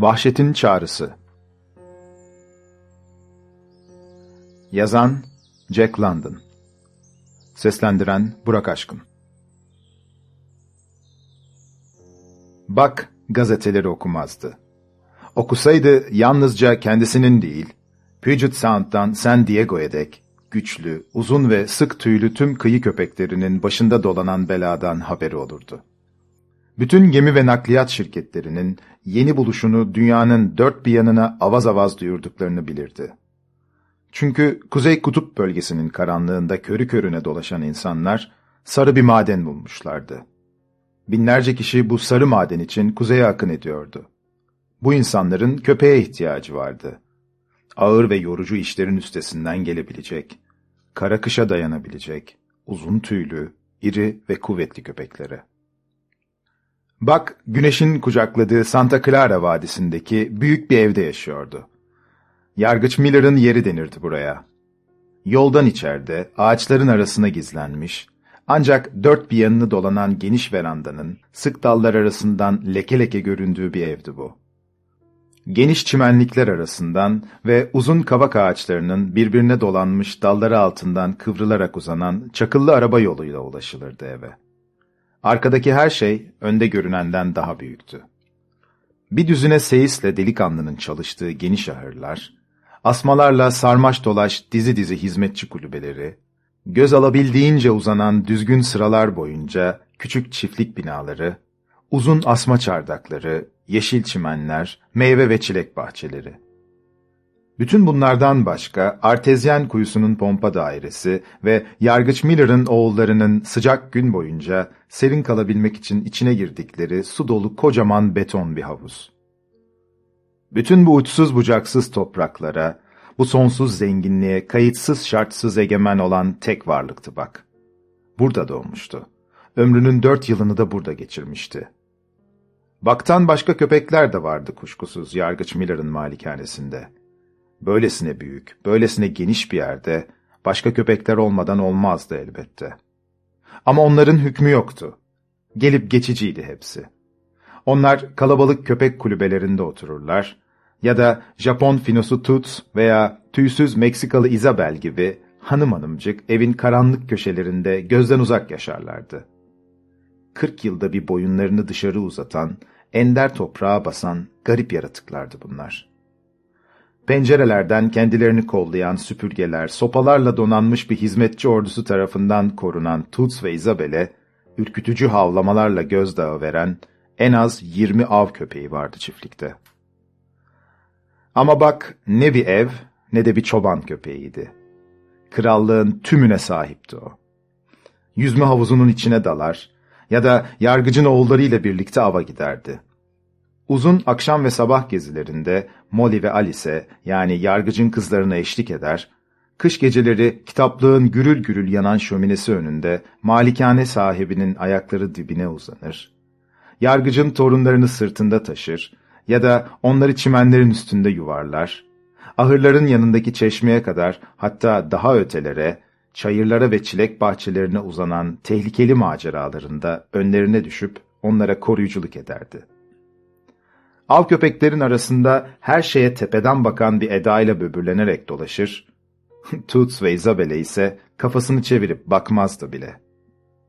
Vahşetin Çağrısı Yazan Jack London Seslendiren Burak Aşkın Bak gazeteleri okumazdı. Okusaydı yalnızca kendisinin değil, Puget Sound'dan San Diego'ya dek güçlü, uzun ve sık tüylü tüm kıyı köpeklerinin başında dolanan beladan haberi olurdu. Bütün gemi ve nakliyat şirketlerinin yeni buluşunu dünyanın dört bir yanına avaz avaz duyurduklarını bilirdi. Çünkü Kuzey Kutup bölgesinin karanlığında körü körüne dolaşan insanlar sarı bir maden bulmuşlardı. Binlerce kişi bu sarı maden için kuzeye akın ediyordu. Bu insanların köpeğe ihtiyacı vardı. Ağır ve yorucu işlerin üstesinden gelebilecek, kara kışa dayanabilecek, uzun tüylü, iri ve kuvvetli köpeklere. Bak, güneşin kucakladığı Santa Clara Vadisi'ndeki büyük bir evde yaşıyordu. Yargıç Miller'ın yeri denirdi buraya. Yoldan içeride, ağaçların arasına gizlenmiş, ancak dört bir yanını dolanan geniş verandanın sık dallar arasından leke leke göründüğü bir evdi bu. Geniş çimenlikler arasından ve uzun kavak ağaçlarının birbirine dolanmış dalları altından kıvrılarak uzanan çakıllı araba yoluyla ulaşılırdı eve. Arkadaki her şey önde görünenden daha büyüktü. Bir düzine seyisle delikanlının çalıştığı geniş ahırlar, asmalarla sarmaş dolaş dizi dizi hizmetçi kulübeleri, göz alabildiğince uzanan düzgün sıralar boyunca küçük çiftlik binaları, uzun asma çardakları, yeşil çimenler, meyve ve çilek bahçeleri. Bütün bunlardan başka Artezyen kuyusunun pompa dairesi ve Yargıç Miller'ın oğullarının sıcak gün boyunca serin kalabilmek için içine girdikleri su dolu kocaman beton bir havuz. Bütün bu uçsuz bucaksız topraklara, bu sonsuz zenginliğe kayıtsız şartsız egemen olan tek varlıktı bak. Burada doğmuştu. Ömrünün dört yılını da burada geçirmişti. Baktan başka köpekler de vardı kuşkusuz Yargıç Miller'ın malikanesinde. Böylesine büyük, böylesine geniş bir yerde başka köpekler olmadan olmazdı elbette. Ama onların hükmü yoktu. Gelip geçiciydi hepsi. Onlar kalabalık köpek kulübelerinde otururlar ya da Japon finosu Toots veya tüysüz Meksikalı Isabel gibi hanım hanımcık evin karanlık köşelerinde gözden uzak yaşarlardı. Kırk yılda bir boyunlarını dışarı uzatan, ender toprağa basan garip yaratıklardı bunlar. Pencerelerden kendilerini kollayan süpürgeler, sopalarla donanmış bir hizmetçi ordusu tarafından korunan Toots ve Isabel'e, ürkütücü havlamalarla gözdağı veren en az yirmi av köpeği vardı çiftlikte. Ama bak ne bir ev ne de bir çoban köpeğiydi. Krallığın tümüne sahipti o. Yüzme havuzunun içine dalar ya da yargıcın oğullarıyla birlikte ava giderdi. Uzun akşam ve sabah gezilerinde Molly ve Alice yani yargıcın kızlarına eşlik eder, kış geceleri kitaplığın gürül gürül yanan şöminesi önünde malikane sahibinin ayakları dibine uzanır, yargıcın torunlarını sırtında taşır ya da onları çimenlerin üstünde yuvarlar, ahırların yanındaki çeşmeye kadar hatta daha ötelere, çayırlara ve çilek bahçelerine uzanan tehlikeli maceralarında önlerine düşüp onlara koruyuculuk ederdi. Av köpeklerin arasında her şeye tepeden bakan bir edayla böbürlenerek dolaşır, Toots ve Isabelle ise kafasını çevirip bakmazdı bile.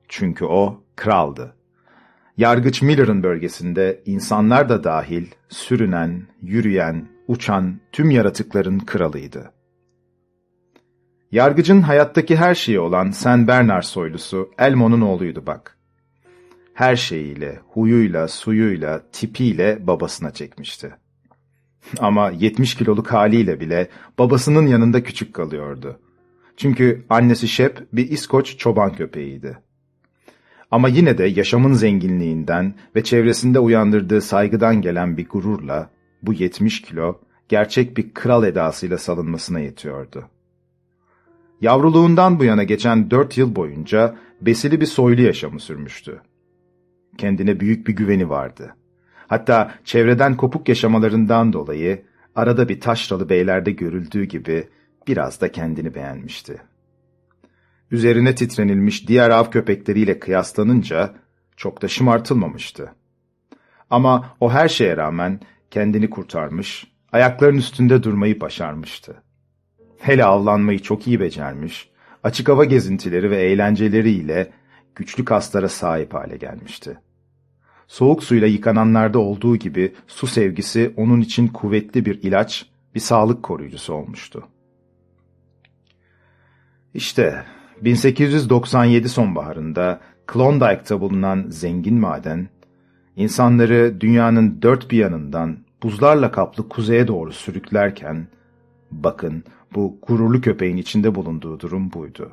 Çünkü o kraldı. Yargıç Miller'ın bölgesinde insanlar da dahil, sürünen, yürüyen, uçan tüm yaratıkların kralıydı. Yargıcın hayattaki her şeyi olan Sen Bernard soylusu Elmo'nun oğluydu bak. Her şeyiyle, huyuyla, suyuyla, tipiyle babasına çekmişti. Ama 70 kiloluk haliyle bile babasının yanında küçük kalıyordu. Çünkü annesi Shep bir İskoç çoban köpeğiydi. Ama yine de yaşamın zenginliğinden ve çevresinde uyandırdığı saygıdan gelen bir gururla bu 70 kilo gerçek bir kral edasıyla salınmasına yetiyordu. Yavruluğundan bu yana geçen dört yıl boyunca besili bir soylu yaşamı sürmüştü. Kendine büyük bir güveni vardı. Hatta çevreden kopuk yaşamalarından dolayı arada bir taşralı beylerde görüldüğü gibi biraz da kendini beğenmişti. Üzerine titrenilmiş diğer av köpekleriyle kıyaslanınca çok da şımartılmamıştı. Ama o her şeye rağmen kendini kurtarmış, ayakların üstünde durmayı başarmıştı. Hele avlanmayı çok iyi becermiş, açık hava gezintileri ve eğlenceleriyle güçlü kaslara sahip hale gelmişti. Soğuk suyla yıkananlarda olduğu gibi su sevgisi onun için kuvvetli bir ilaç, bir sağlık koruyucusu olmuştu. İşte 1897 sonbaharında Klondike'ta bulunan zengin maden, insanları dünyanın dört bir yanından buzlarla kaplı kuzeye doğru sürüklerken, bakın bu gururlu köpeğin içinde bulunduğu durum buydu.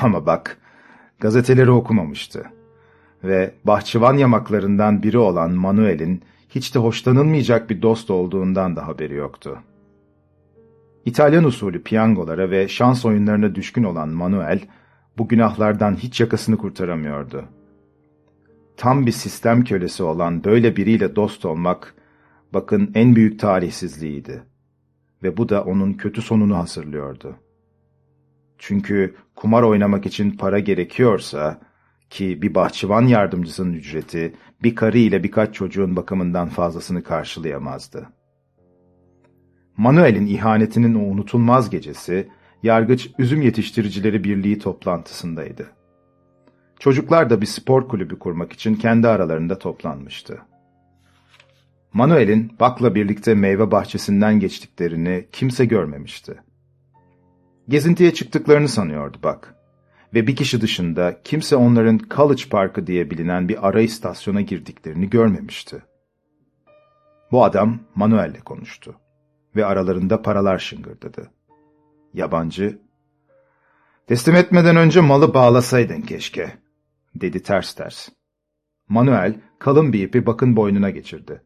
Ama bak, gazeteleri okumamıştı. Ve bahçıvan yamaklarından biri olan Manuel'in hiç de hoşlanılmayacak bir dost olduğundan da haberi yoktu. İtalyan usulü piyangolara ve şans oyunlarına düşkün olan Manuel, bu günahlardan hiç yakasını kurtaramıyordu. Tam bir sistem kölesi olan böyle biriyle dost olmak, bakın en büyük tarihsizliğiydi. Ve bu da onun kötü sonunu hazırlıyordu. Çünkü kumar oynamak için para gerekiyorsa, ki bir bahçıvan yardımcısının ücreti, bir karı ile birkaç çocuğun bakımından fazlasını karşılayamazdı. Manuel'in ihanetinin o unutulmaz gecesi, Yargıç Üzüm Yetiştiricileri Birliği toplantısındaydı. Çocuklar da bir spor kulübü kurmak için kendi aralarında toplanmıştı. Manuel'in Bak'la birlikte meyve bahçesinden geçtiklerini kimse görmemişti. Gezintiye çıktıklarını sanıyordu Bak. Ve bir kişi dışında kimse onların College Parkı diye bilinen bir ara istasyona girdiklerini görmemişti. Bu adam Manuel'le konuştu ve aralarında paralar şıngırdadı. Yabancı, ''Teslim etmeden önce malı bağlasaydın keşke.'' dedi ters ters. Manuel kalın bir ipi bakın boynuna geçirdi.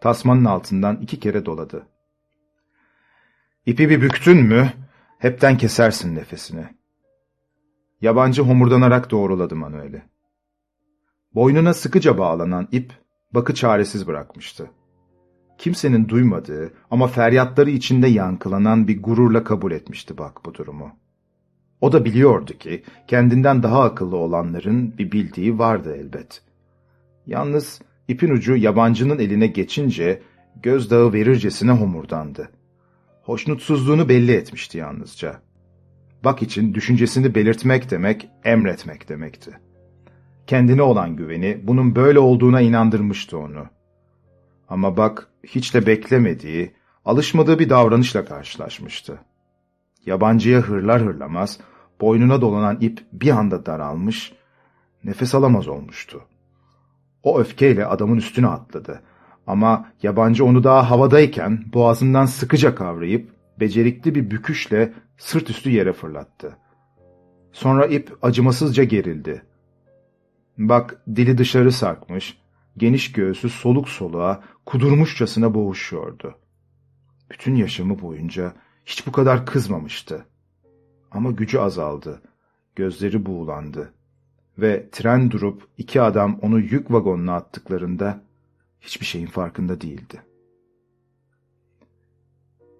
Tasmanın altından iki kere doladı. ''İpi bir büktün mü, hepten kesersin nefesini.'' Yabancı homurdanarak doğruladı Manuel'i. Boynuna sıkıca bağlanan ip, bakı çaresiz bırakmıştı kimsenin duymadığı ama feryatları içinde yankılanan bir gururla kabul etmişti bak bu durumu. O da biliyordu ki kendinden daha akıllı olanların bir bildiği vardı elbet. Yalnız ipin ucu yabancının eline geçince gözdağı verircesine homurdandı. Hoşnutsuzluğunu belli etmişti yalnızca. Bak için düşüncesini belirtmek demek, emretmek demekti. Kendine olan güveni bunun böyle olduğuna inandırmıştı onu. Ama bak hiç de beklemediği, alışmadığı bir davranışla karşılaşmıştı. Yabancıya hırlar hırlamaz, boynuna dolanan ip bir anda daralmış, nefes alamaz olmuştu. O öfkeyle adamın üstüne atladı. Ama yabancı onu daha havadayken boğazından sıkıca kavrayıp becerikli bir büküşle sırt üstü yere fırlattı. Sonra ip acımasızca gerildi. Bak dili dışarı sarkmış, geniş göğsü soluk soluğa kudurmuşçasına boğuşuyordu. Bütün yaşamı boyunca hiç bu kadar kızmamıştı. Ama gücü azaldı, gözleri buğulandı ve tren durup iki adam onu yük vagonuna attıklarında hiçbir şeyin farkında değildi.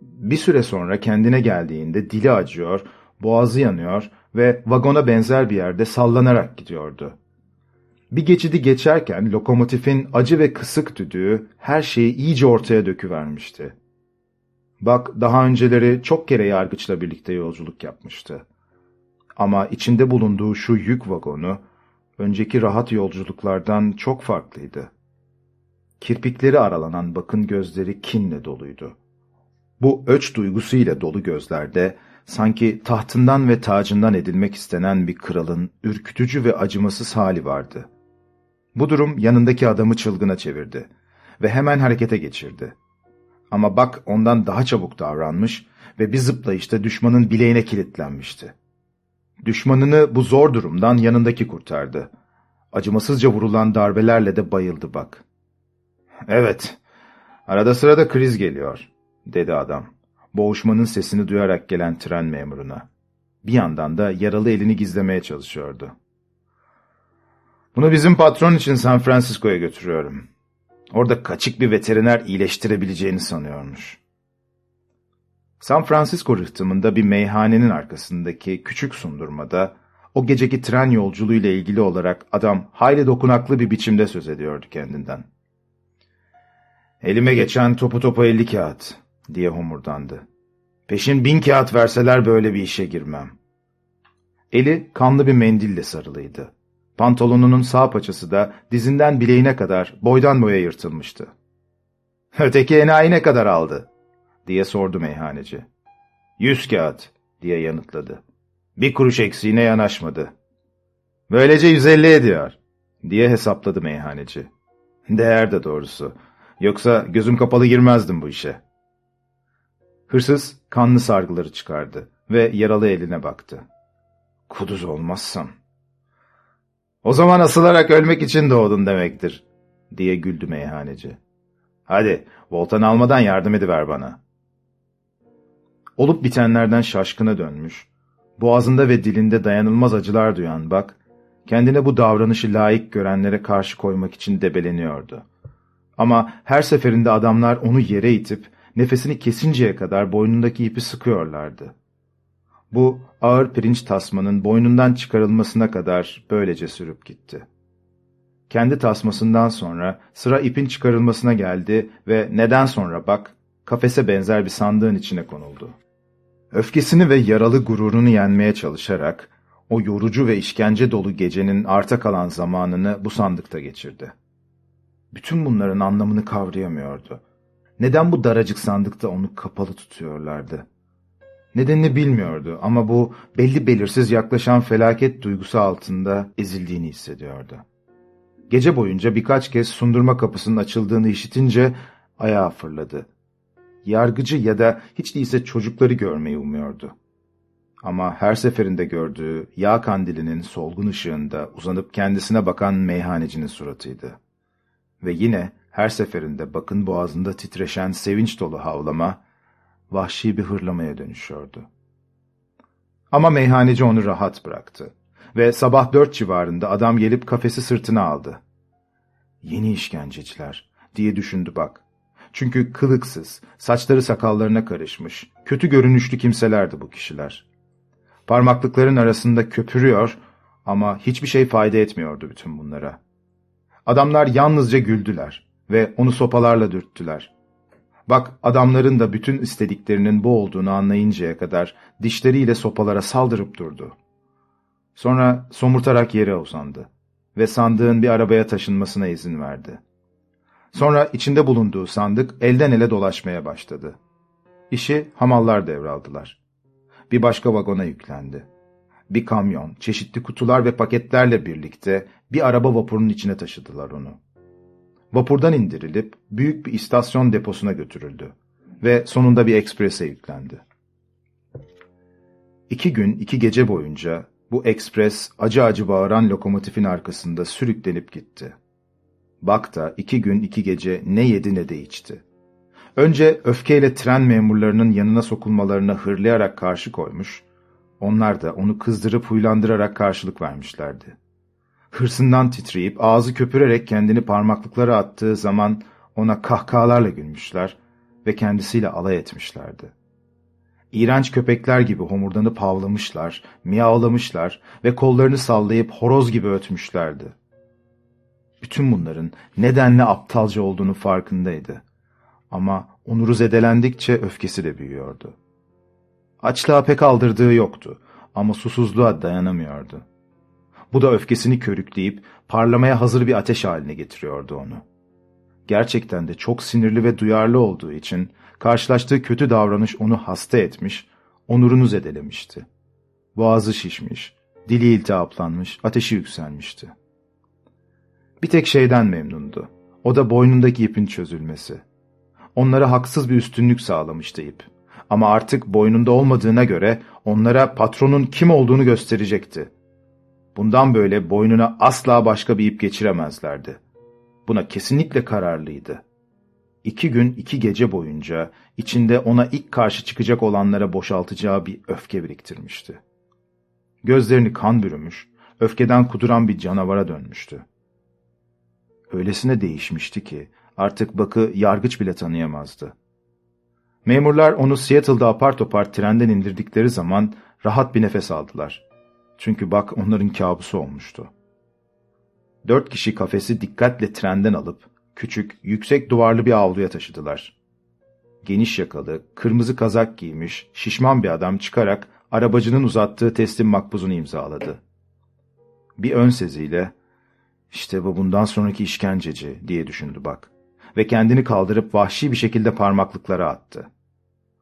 Bir süre sonra kendine geldiğinde dili acıyor, boğazı yanıyor ve vagona benzer bir yerde sallanarak gidiyordu. Bir geçidi geçerken lokomotifin acı ve kısık düdüğü her şeyi iyice ortaya döküvermişti. Bak daha önceleri çok kere yargıçla birlikte yolculuk yapmıştı. Ama içinde bulunduğu şu yük vagonu, önceki rahat yolculuklardan çok farklıydı. Kirpikleri aralanan bakın gözleri kinle doluydu. Bu öç duygusuyla dolu gözlerde, sanki tahtından ve tacından edilmek istenen bir kralın ürkütücü ve acımasız hali vardı. Bu durum yanındaki adamı çılgına çevirdi ve hemen harekete geçirdi. Ama bak ondan daha çabuk davranmış ve bir zıplayışta düşmanın bileğine kilitlenmişti. Düşmanını bu zor durumdan yanındaki kurtardı. Acımasızca vurulan darbelerle de bayıldı bak. Evet, arada sırada kriz geliyor, dedi adam. Boğuşmanın sesini duyarak gelen tren memuruna. Bir yandan da yaralı elini gizlemeye çalışıyordu. Bunu bizim patron için San Francisco'ya götürüyorum. Orada kaçık bir veteriner iyileştirebileceğini sanıyormuş. San Francisco rıhtımında bir meyhanenin arkasındaki küçük sundurmada o geceki tren yolculuğuyla ilgili olarak adam hayli dokunaklı bir biçimde söz ediyordu kendinden. Elime geçen topu topu elli kağıt diye homurdandı. Peşin bin kağıt verseler böyle bir işe girmem. Eli kanlı bir mendille sarılıydı. Pantolonunun sağ paçası da dizinden bileğine kadar boydan boya yırtılmıştı. Öteki enayi ne kadar aldı? diye sordu meyhaneci. Yüz kağıt diye yanıtladı. Bir kuruş eksiğine yanaşmadı. Böylece yüz elli ediyor diye hesapladı meyhaneci. Değer de doğrusu. Yoksa gözüm kapalı girmezdim bu işe. Hırsız kanlı sargıları çıkardı ve yaralı eline baktı. Kuduz olmazsam. O zaman asılarak ölmek için doğdun demektir, diye güldü meyhaneci. Hadi, voltanı almadan yardım ediver bana. Olup bitenlerden şaşkına dönmüş, boğazında ve dilinde dayanılmaz acılar duyan bak, kendine bu davranışı layık görenlere karşı koymak için debeleniyordu. Ama her seferinde adamlar onu yere itip, nefesini kesinceye kadar boynundaki ipi sıkıyorlardı. Bu ağır pirinç tasmanın boynundan çıkarılmasına kadar böylece sürüp gitti. Kendi tasmasından sonra sıra ipin çıkarılmasına geldi ve neden sonra bak, kafese benzer bir sandığın içine konuldu. Öfkesini ve yaralı gururunu yenmeye çalışarak, o yorucu ve işkence dolu gecenin arta kalan zamanını bu sandıkta geçirdi. Bütün bunların anlamını kavrayamıyordu. Neden bu daracık sandıkta onu kapalı tutuyorlardı? Nedenini bilmiyordu ama bu belli belirsiz yaklaşan felaket duygusu altında ezildiğini hissediyordu. Gece boyunca birkaç kez sundurma kapısının açıldığını işitince ayağa fırladı. Yargıcı ya da hiç değilse çocukları görmeyi umuyordu. Ama her seferinde gördüğü yağ kandilinin solgun ışığında uzanıp kendisine bakan meyhanecinin suratıydı. Ve yine her seferinde bakın boğazında titreşen sevinç dolu havlama, vahşi bir hırlamaya dönüşüyordu. Ama meyhaneci onu rahat bıraktı ve sabah dört civarında adam gelip kafesi sırtına aldı. Yeni işkenceciler diye düşündü bak. Çünkü kılıksız, saçları sakallarına karışmış, kötü görünüşlü kimselerdi bu kişiler. Parmaklıkların arasında köpürüyor ama hiçbir şey fayda etmiyordu bütün bunlara. Adamlar yalnızca güldüler ve onu sopalarla dürttüler. Bak adamların da bütün istediklerinin bu olduğunu anlayıncaya kadar dişleriyle sopalara saldırıp durdu. Sonra somurtarak yere uzandı ve sandığın bir arabaya taşınmasına izin verdi. Sonra içinde bulunduğu sandık elden ele dolaşmaya başladı. İşi hamallar devraldılar. Bir başka vagona yüklendi. Bir kamyon, çeşitli kutular ve paketlerle birlikte bir araba vapurunun içine taşıdılar onu. Vapurdan indirilip büyük bir istasyon deposuna götürüldü ve sonunda bir eksprese yüklendi. İki gün, iki gece boyunca bu ekspres acı acı bağıran lokomotifin arkasında sürüklenip gitti. Bak da iki gün iki gece ne yedi ne de içti. Önce öfkeyle tren memurlarının yanına sokulmalarına hırlayarak karşı koymuş, onlar da onu kızdırıp huylandırarak karşılık vermişlerdi. Hırsından titreyip ağzı köpürerek kendini parmaklıklara attığı zaman ona kahkahalarla gülmüşler ve kendisiyle alay etmişlerdi. İğrenç köpekler gibi homurdanıp havlamışlar, miyavlamışlar ve kollarını sallayıp horoz gibi ötmüşlerdi. Bütün bunların nedenle aptalca olduğunu farkındaydı. Ama onuru zedelendikçe öfkesi de büyüyordu. Açlığa pek aldırdığı yoktu ama susuzluğa dayanamıyordu. Bu da öfkesini körükleyip parlamaya hazır bir ateş haline getiriyordu onu. Gerçekten de çok sinirli ve duyarlı olduğu için karşılaştığı kötü davranış onu hasta etmiş, onurunu zedelemişti. Boğazı şişmiş, dili iltihaplanmış, ateşi yükselmişti. Bir tek şeyden memnundu. O da boynundaki ipin çözülmesi. Onlara haksız bir üstünlük sağlamıştı ip. Ama artık boynunda olmadığına göre onlara patronun kim olduğunu gösterecekti. Bundan böyle boynuna asla başka bir ip geçiremezlerdi. Buna kesinlikle kararlıydı. İki gün iki gece boyunca içinde ona ilk karşı çıkacak olanlara boşaltacağı bir öfke biriktirmişti. Gözlerini kan bürümüş, öfkeden kuduran bir canavara dönmüştü. Öylesine değişmişti ki artık Bakı yargıç bile tanıyamazdı. Memurlar onu Seattle'da apar topar trenden indirdikleri zaman rahat bir nefes aldılar. Çünkü bak onların kabusu olmuştu. Dört kişi kafesi dikkatle trenden alıp küçük, yüksek duvarlı bir avluya taşıdılar. Geniş yakalı, kırmızı kazak giymiş, şişman bir adam çıkarak arabacının uzattığı teslim makbuzunu imzaladı. Bir ön seziyle, işte bu bundan sonraki işkenceci diye düşündü bak. Ve kendini kaldırıp vahşi bir şekilde parmaklıklara attı.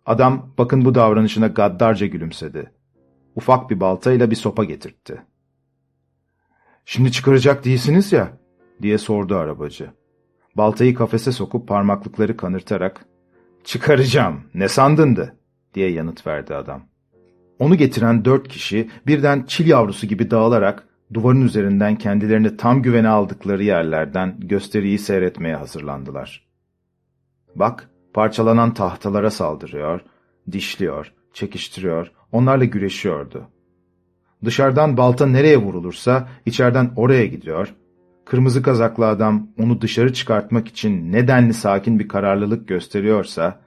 Adam bakın bu davranışına gaddarca gülümsedi. Ufak bir baltayla bir sopa getirtti. Şimdi çıkaracak değilsiniz ya, diye sordu arabacı. Baltayı kafese sokup parmaklıkları kanırtarak, çıkaracağım, ne sandındı, diye yanıt verdi adam. Onu getiren dört kişi birden çil yavrusu gibi dağılarak duvarın üzerinden kendilerini tam güvene aldıkları yerlerden gösteriyi seyretmeye hazırlandılar. Bak, parçalanan tahtalara saldırıyor, dişliyor, çekiştiriyor, onlarla güreşiyordu. Dışarıdan balta nereye vurulursa içeriden oraya gidiyor, kırmızı kazaklı adam onu dışarı çıkartmak için nedenli sakin bir kararlılık gösteriyorsa,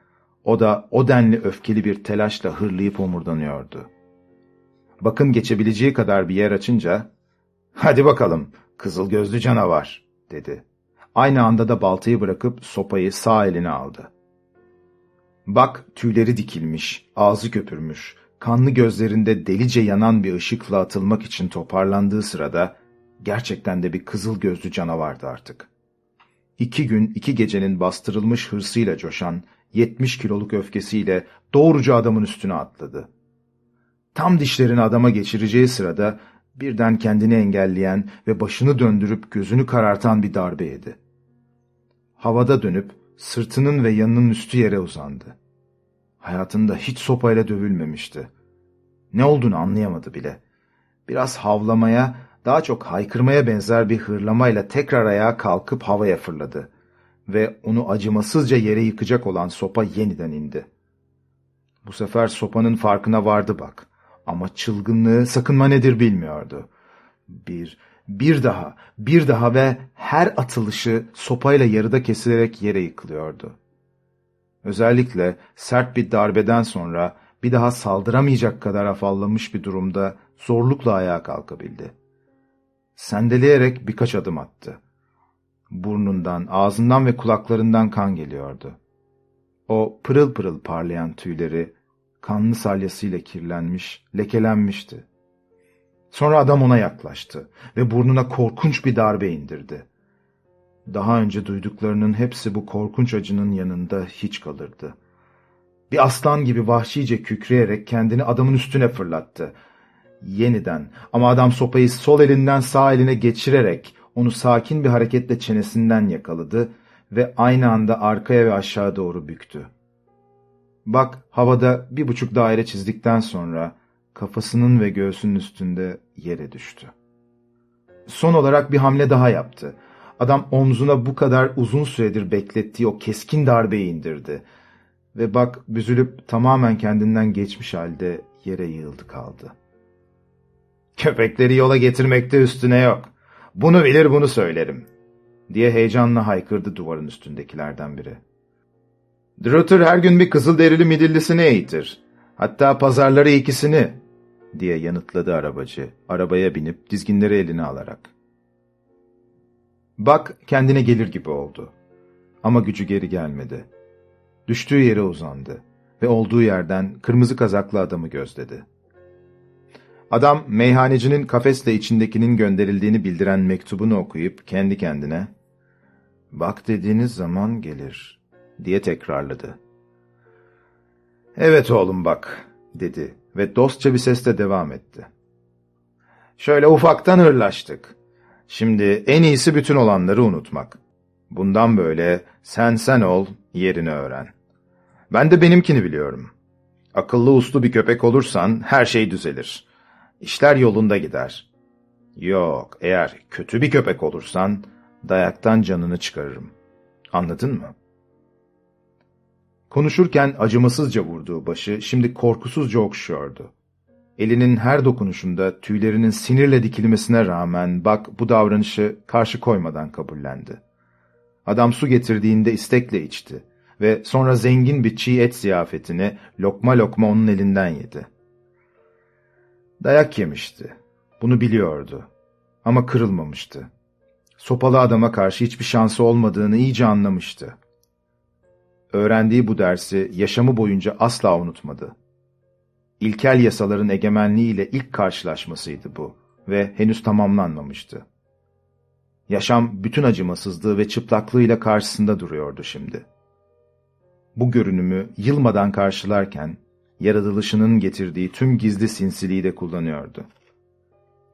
o da o denli öfkeli bir telaşla hırlayıp omurdanıyordu. Bakın geçebileceği kadar bir yer açınca, ''Hadi bakalım, kızıl gözlü canavar.'' dedi. Aynı anda da baltayı bırakıp sopayı sağ eline aldı. Bak tüyleri dikilmiş, ağzı köpürmüş, kanlı gözlerinde delice yanan bir ışıkla atılmak için toparlandığı sırada gerçekten de bir kızıl gözlü canavardı artık. İki gün iki gecenin bastırılmış hırsıyla coşan, yetmiş kiloluk öfkesiyle doğruca adamın üstüne atladı. Tam dişlerini adama geçireceği sırada birden kendini engelleyen ve başını döndürüp gözünü karartan bir darbe yedi. Havada dönüp sırtının ve yanının üstü yere uzandı. Hayatında hiç sopayla dövülmemişti. Ne olduğunu anlayamadı bile. Biraz havlamaya, daha çok haykırmaya benzer bir hırlamayla tekrar ayağa kalkıp havaya fırladı. Ve onu acımasızca yere yıkacak olan sopa yeniden indi. Bu sefer sopanın farkına vardı bak. Ama çılgınlığı sakınma nedir bilmiyordu. Bir, bir daha, bir daha ve her atılışı sopayla yarıda kesilerek yere yıkılıyordu. Özellikle sert bir darbeden sonra bir daha saldıramayacak kadar afallamış bir durumda zorlukla ayağa kalkabildi. Sendeleyerek birkaç adım attı. Burnundan, ağzından ve kulaklarından kan geliyordu. O pırıl pırıl parlayan tüyleri kanlı salyasıyla kirlenmiş, lekelenmişti. Sonra adam ona yaklaştı ve burnuna korkunç bir darbe indirdi. Daha önce duyduklarının hepsi bu korkunç acının yanında hiç kalırdı. Bir aslan gibi vahşice kükreyerek kendini adamın üstüne fırlattı. Yeniden ama adam sopayı sol elinden sağ eline geçirerek onu sakin bir hareketle çenesinden yakaladı ve aynı anda arkaya ve aşağı doğru büktü. Bak havada bir buçuk daire çizdikten sonra kafasının ve göğsünün üstünde yere düştü. Son olarak bir hamle daha yaptı. Adam omzuna bu kadar uzun süredir beklettiği o keskin darbeyi indirdi. Ve bak büzülüp tamamen kendinden geçmiş halde yere yığıldı kaldı. Köpekleri yola getirmekte üstüne yok. Bunu bilir bunu söylerim. Diye heyecanla haykırdı duvarın üstündekilerden biri. Drutter her gün bir kızıl derili midillisini eğitir. Hatta pazarları ikisini, diye yanıtladı arabacı, arabaya binip dizginleri eline alarak. Bak kendine gelir gibi oldu. Ama gücü geri gelmedi. Düştüğü yere uzandı ve olduğu yerden kırmızı kazaklı adamı gözledi. Adam meyhanecinin kafesle içindekinin gönderildiğini bildiren mektubunu okuyup kendi kendine ''Bak dediğiniz zaman gelir.'' diye tekrarladı. ''Evet oğlum bak.'' dedi ve dostça bir sesle devam etti. ''Şöyle ufaktan hırlaştık. Şimdi en iyisi bütün olanları unutmak. Bundan böyle sen sen ol, yerini öğren. Ben de benimkini biliyorum. Akıllı uslu bir köpek olursan her şey düzelir. İşler yolunda gider. Yok, eğer kötü bir köpek olursan dayaktan canını çıkarırım. Anladın mı?'' Konuşurken acımasızca vurduğu başı şimdi korkusuzca okşuyordu. Elinin her dokunuşunda tüylerinin sinirle dikilmesine rağmen bak bu davranışı karşı koymadan kabullendi. Adam su getirdiğinde istekle içti ve sonra zengin bir çiğ et ziyafetini lokma lokma onun elinden yedi. Dayak yemişti. Bunu biliyordu. Ama kırılmamıştı. sopalı adama karşı hiçbir şansı olmadığını iyice anlamıştı. Öğrendiği bu dersi yaşamı boyunca asla unutmadı. İlkel yasaların egemenliğiyle ilk karşılaşmasıydı bu ve henüz tamamlanmamıştı. Yaşam bütün acımasızlığı ve çıplaklığıyla karşısında duruyordu şimdi. Bu görünümü yılmadan karşılarken, yaratılışının getirdiği tüm gizli sinsiliği de kullanıyordu.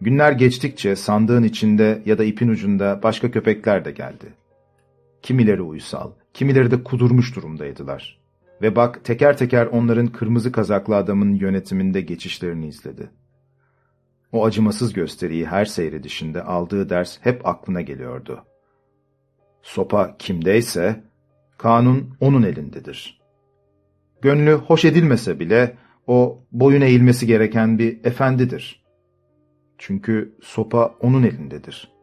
Günler geçtikçe sandığın içinde ya da ipin ucunda başka köpekler de geldi. Kimileri uysal, kimileri de kudurmuş durumdaydılar. Ve bak teker teker onların kırmızı kazaklı adamın yönetiminde geçişlerini izledi. O acımasız gösteriyi her seyredişinde aldığı ders hep aklına geliyordu. Sopa kimdeyse, kanun onun elindedir. Gönlü hoş edilmese bile o boyun eğilmesi gereken bir efendidir. Çünkü sopa onun elindedir.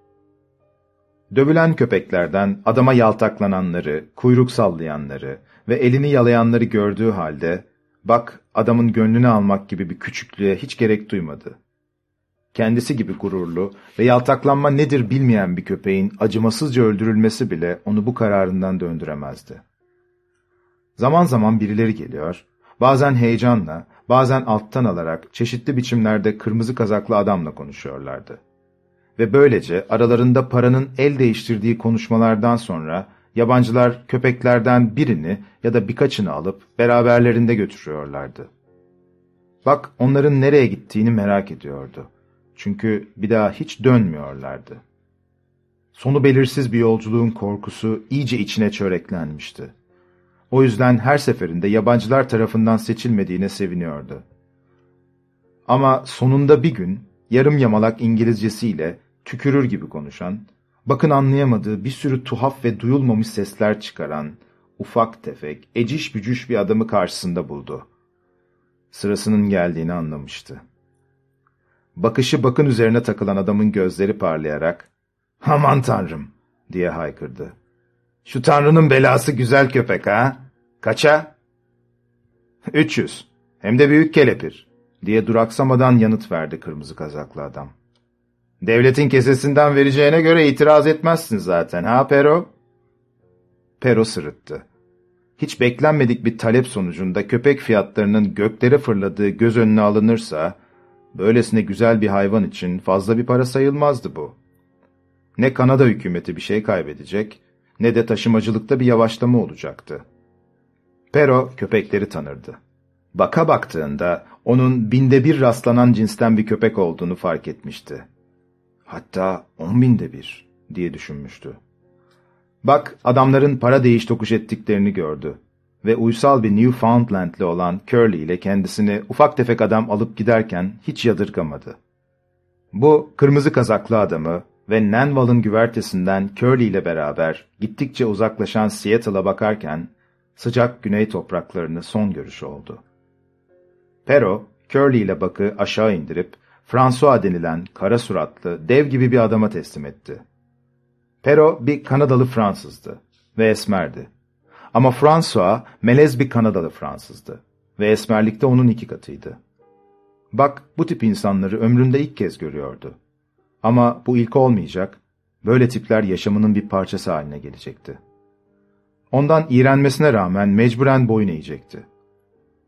Dövülen köpeklerden adama yaltaklananları, kuyruk sallayanları ve elini yalayanları gördüğü halde, bak adamın gönlünü almak gibi bir küçüklüğe hiç gerek duymadı. Kendisi gibi gururlu ve yaltaklanma nedir bilmeyen bir köpeğin acımasızca öldürülmesi bile onu bu kararından döndüremezdi. Zaman zaman birileri geliyor, bazen heyecanla, bazen alttan alarak çeşitli biçimlerde kırmızı kazaklı adamla konuşuyorlardı. Ve böylece aralarında paranın el değiştirdiği konuşmalardan sonra yabancılar köpeklerden birini ya da birkaçını alıp beraberlerinde götürüyorlardı. Bak onların nereye gittiğini merak ediyordu. Çünkü bir daha hiç dönmüyorlardı. Sonu belirsiz bir yolculuğun korkusu iyice içine çöreklenmişti. O yüzden her seferinde yabancılar tarafından seçilmediğine seviniyordu. Ama sonunda bir gün yarım yamalak İngilizcesiyle tükürür gibi konuşan, bakın anlayamadığı bir sürü tuhaf ve duyulmamış sesler çıkaran, ufak tefek, eciş bücüş bir adamı karşısında buldu. Sırasının geldiğini anlamıştı. Bakışı bakın üzerine takılan adamın gözleri parlayarak, ''Aman tanrım!'' diye haykırdı. ''Şu tanrının belası güzel köpek ha? Kaça?'' ''Üç yüz. Hem de büyük kelepir.'' diye duraksamadan yanıt verdi kırmızı kazaklı adam. ''Devletin kesesinden vereceğine göre itiraz etmezsin zaten ha Pero?'' Pero sırıttı. Hiç beklenmedik bir talep sonucunda köpek fiyatlarının göklere fırladığı göz önüne alınırsa, Böylesine güzel bir hayvan için fazla bir para sayılmazdı bu. Ne Kanada hükümeti bir şey kaybedecek, ne de taşımacılıkta bir yavaşlama olacaktı. Pero köpekleri tanırdı. Baka baktığında onun binde bir rastlanan cinsten bir köpek olduğunu fark etmişti. Hatta on binde bir diye düşünmüştü. Bak adamların para değiş tokuş ettiklerini gördü ve uysal bir Newfoundland'li olan Curly ile kendisini ufak tefek adam alıp giderken hiç yadırgamadı. Bu kırmızı kazaklı adamı ve Nanwall'ın güvertesinden Curly ile beraber gittikçe uzaklaşan Seattle'a bakarken sıcak güney topraklarını son görüş oldu. Pero, Curly ile bakı aşağı indirip François denilen kara suratlı dev gibi bir adama teslim etti. Pero bir Kanadalı Fransızdı ve esmerdi. Ama François, melez bir Kanadalı Fransızdı ve esmerlikte onun iki katıydı. Bak, bu tip insanları ömründe ilk kez görüyordu. Ama bu ilk olmayacak, böyle tipler yaşamının bir parçası haline gelecekti. Ondan iğrenmesine rağmen mecburen boyun eğecekti.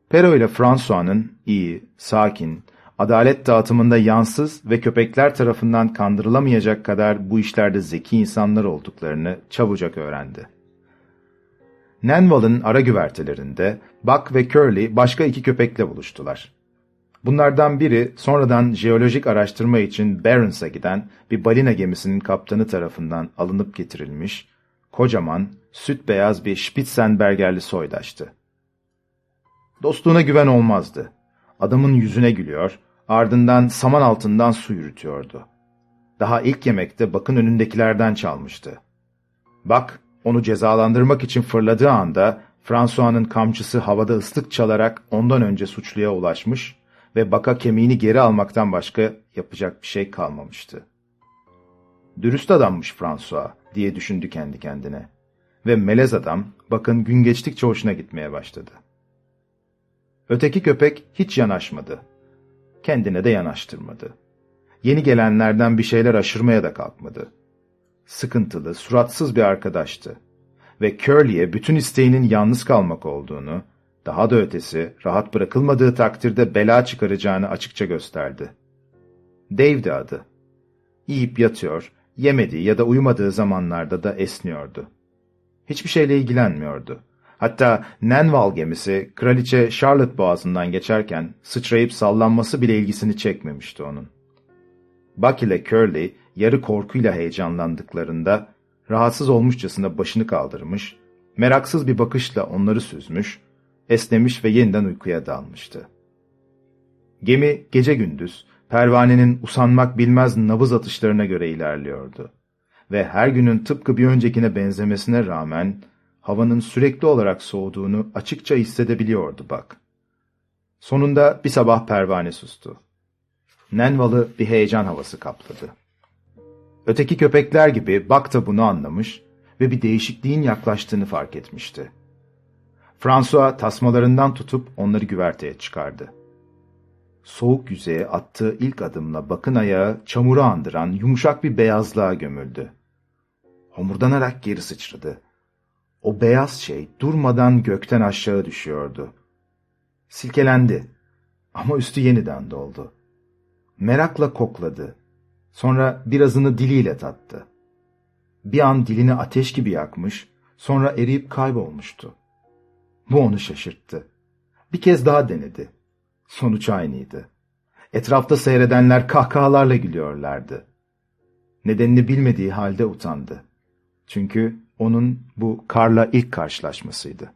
Pero ile François'nın iyi, sakin, adalet dağıtımında yansız ve köpekler tarafından kandırılamayacak kadar bu işlerde zeki insanlar olduklarını çabucak öğrendi. Nanwall'ın ara güvertelerinde Buck ve Curly başka iki köpekle buluştular. Bunlardan biri sonradan jeolojik araştırma için Barents'a giden bir balina gemisinin kaptanı tarafından alınıp getirilmiş, kocaman, süt beyaz bir Spitzenbergerli soydaştı. Dostluğuna güven olmazdı. Adamın yüzüne gülüyor, ardından saman altından su yürütüyordu. Daha ilk yemekte bakın önündekilerden çalmıştı. Bak, onu cezalandırmak için fırladığı anda François'nın kamçısı havada ıslık çalarak ondan önce suçluya ulaşmış ve baka kemiğini geri almaktan başka yapacak bir şey kalmamıştı. Dürüst adammış François diye düşündü kendi kendine. Ve melez adam bakın gün geçtikçe hoşuna gitmeye başladı. Öteki köpek hiç yanaşmadı. Kendine de yanaştırmadı. Yeni gelenlerden bir şeyler aşırmaya da kalkmadı. sıkıntılı, suratsız bir arkadaştı. Ve Curly'e bütün isteğinin yalnız kalmak olduğunu, daha da ötesi rahat bırakılmadığı takdirde bela çıkaracağını açıkça gösterdi. Dave'di adı. Yiyip yatıyor, yemediği ya da uyumadığı zamanlarda da esniyordu. Hiçbir şeyle ilgilenmiyordu. Hatta Nenval gemisi kraliçe Charlotte boğazından geçerken sıçrayıp sallanması bile ilgisini çekmemişti onun. Buck ile Curly yarı korkuyla heyecanlandıklarında rahatsız olmuşçasına başını kaldırmış, meraksız bir bakışla onları süzmüş, esnemiş ve yeniden uykuya dalmıştı. Gemi gece gündüz pervanenin usanmak bilmez nabız atışlarına göre ilerliyordu. Ve her günün tıpkı bir öncekine benzemesine rağmen havanın sürekli olarak soğuduğunu açıkça hissedebiliyordu bak. Sonunda bir sabah pervane sustu. Nenval'ı bir heyecan havası kapladı. Öteki köpekler gibi Bak da bunu anlamış ve bir değişikliğin yaklaştığını fark etmişti. François tasmalarından tutup onları güverteye çıkardı. Soğuk yüzeye attığı ilk adımla bakın ayağı çamuru andıran yumuşak bir beyazlığa gömüldü. Homurdanarak geri sıçradı. O beyaz şey durmadan gökten aşağı düşüyordu. Silkelendi ama üstü yeniden doldu. Merakla kokladı. Sonra birazını diliyle tattı. Bir an dilini ateş gibi yakmış, sonra eriyip kaybolmuştu. Bu onu şaşırttı. Bir kez daha denedi. Sonuç aynıydı. Etrafta seyredenler kahkahalarla gülüyorlardı. Nedenini bilmediği halde utandı. Çünkü onun bu karla ilk karşılaşmasıydı.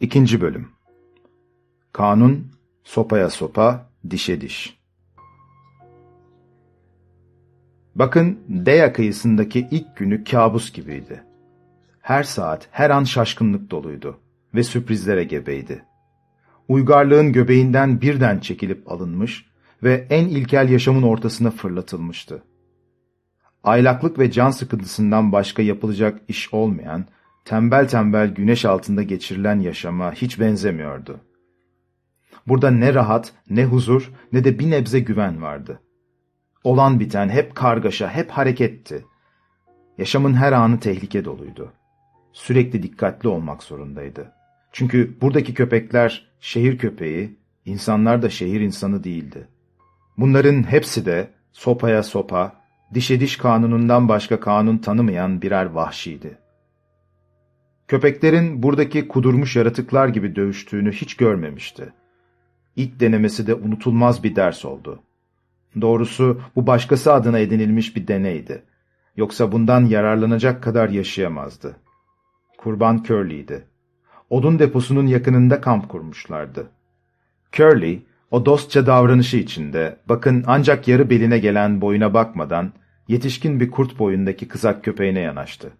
İkinci Bölüm Kanun, sopaya sopa, dişe diş. Bakın, Deya kıyısındaki ilk günü kabus gibiydi. Her saat, her an şaşkınlık doluydu ve sürprizlere gebeydi. Uygarlığın göbeğinden birden çekilip alınmış ve en ilkel yaşamın ortasına fırlatılmıştı. Aylaklık ve can sıkıntısından başka yapılacak iş olmayan, tembel tembel güneş altında geçirilen yaşama hiç benzemiyordu. Burada ne rahat, ne huzur, ne de bir nebze güven vardı. Olan biten hep kargaşa, hep hareketti. Yaşamın her anı tehlike doluydu. Sürekli dikkatli olmak zorundaydı. Çünkü buradaki köpekler şehir köpeği, insanlar da şehir insanı değildi. Bunların hepsi de sopaya sopa, dişe diş kanunundan başka kanun tanımayan birer vahşiydi. Köpeklerin buradaki kudurmuş yaratıklar gibi dövüştüğünü hiç görmemişti. İlk denemesi de unutulmaz bir ders oldu. Doğrusu bu başkası adına edinilmiş bir deneydi. Yoksa bundan yararlanacak kadar yaşayamazdı. Kurban Curly'ydi. Odun deposunun yakınında kamp kurmuşlardı. Curly, o dostça davranışı içinde, bakın ancak yarı beline gelen boyuna bakmadan, yetişkin bir kurt boyundaki kızak köpeğine yanaştı.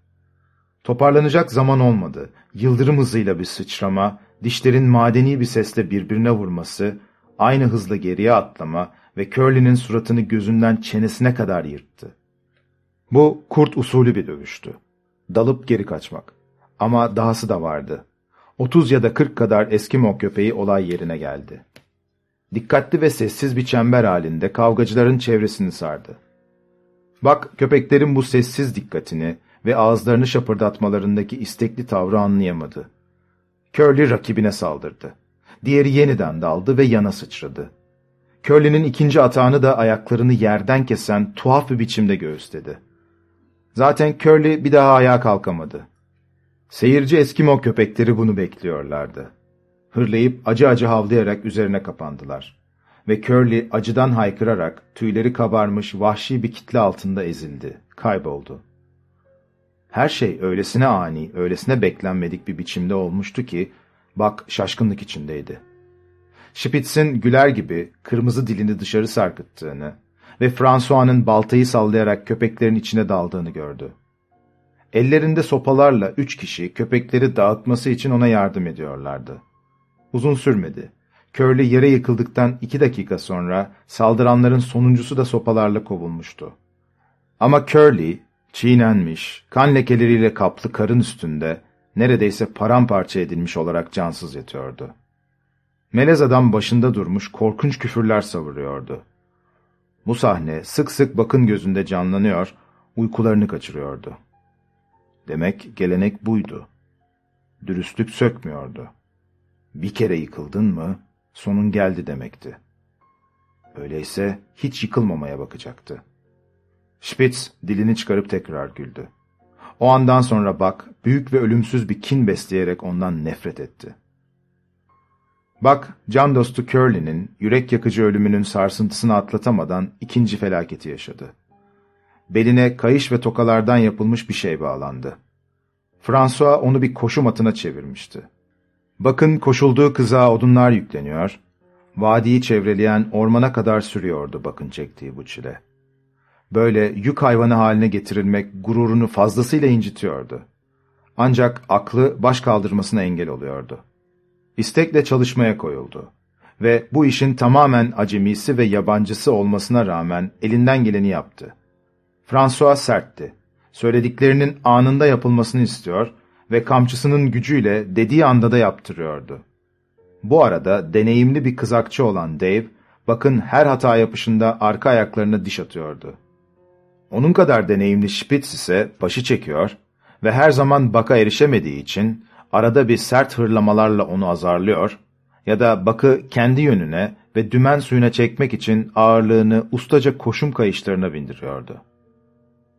Toparlanacak zaman olmadı. Yıldırım hızıyla bir sıçrama, dişlerin madeni bir sesle birbirine vurması, aynı hızla geriye atlama ve Curly'nin suratını gözünden çenesine kadar yırttı. Bu kurt usulü bir dövüştü. Dalıp geri kaçmak. Ama dahası da vardı. Otuz ya da kırk kadar Eskimo köpeği olay yerine geldi. Dikkatli ve sessiz bir çember halinde kavgacıların çevresini sardı. Bak köpeklerin bu sessiz dikkatini ve ağızlarını şapırdatmalarındaki istekli tavrı anlayamadı. Curly rakibine saldırdı. Diğeri yeniden daldı ve yana sıçradı. Curly'nin ikinci atağını da ayaklarını yerden kesen tuhaf bir biçimde göğüsledi. Zaten Curly bir daha ayağa kalkamadı. Seyirci Eskimo köpekleri bunu bekliyorlardı. Hırlayıp acı acı havlayarak üzerine kapandılar. Ve Curly acıdan haykırarak tüyleri kabarmış vahşi bir kitle altında ezildi, kayboldu. Her şey öylesine ani, öylesine beklenmedik bir biçimde olmuştu ki, bak şaşkınlık içindeydi. Spitz'in güler gibi kırmızı dilini dışarı sarkıttığını ve François'nın baltayı sallayarak köpeklerin içine daldığını gördü. Ellerinde sopalarla üç kişi köpekleri dağıtması için ona yardım ediyorlardı. Uzun sürmedi. Curly yere yıkıldıktan iki dakika sonra saldıranların sonuncusu da sopalarla kovulmuştu. Ama Curly, çiğnenmiş, kan lekeleriyle kaplı karın üstünde, neredeyse paramparça edilmiş olarak cansız yatıyordu. Melez adam başında durmuş korkunç küfürler savuruyordu. Bu sahne sık sık bakın gözünde canlanıyor, uykularını kaçırıyordu. Demek gelenek buydu. Dürüstlük sökmüyordu. Bir kere yıkıldın mı, sonun geldi demekti. Öyleyse hiç yıkılmamaya bakacaktı. Spitz dilini çıkarıp tekrar güldü. O andan sonra bak, büyük ve ölümsüz bir kin besleyerek ondan nefret etti. Bak, can dostu Curly'nin yürek yakıcı ölümünün sarsıntısını atlatamadan ikinci felaketi yaşadı. Beline kayış ve tokalardan yapılmış bir şey bağlandı. François onu bir koşu matına çevirmişti. Bakın koşulduğu kızağa odunlar yükleniyor, vadiyi çevreleyen ormana kadar sürüyordu bakın çektiği bu çile. Böyle yük hayvanı haline getirilmek gururunu fazlasıyla incitiyordu. Ancak aklı baş kaldırmasına engel oluyordu. İstekle çalışmaya koyuldu. Ve bu işin tamamen acemisi ve yabancısı olmasına rağmen elinden geleni yaptı. François sertti. Söylediklerinin anında yapılmasını istiyor ve kamçısının gücüyle dediği anda da yaptırıyordu. Bu arada deneyimli bir kızakçı olan Dave, bakın her hata yapışında arka ayaklarına diş atıyordu. Onun kadar deneyimli Spitz ise başı çekiyor ve her zaman baka erişemediği için arada bir sert hırlamalarla onu azarlıyor ya da bakı kendi yönüne ve dümen suyuna çekmek için ağırlığını ustaca koşum kayışlarına bindiriyordu.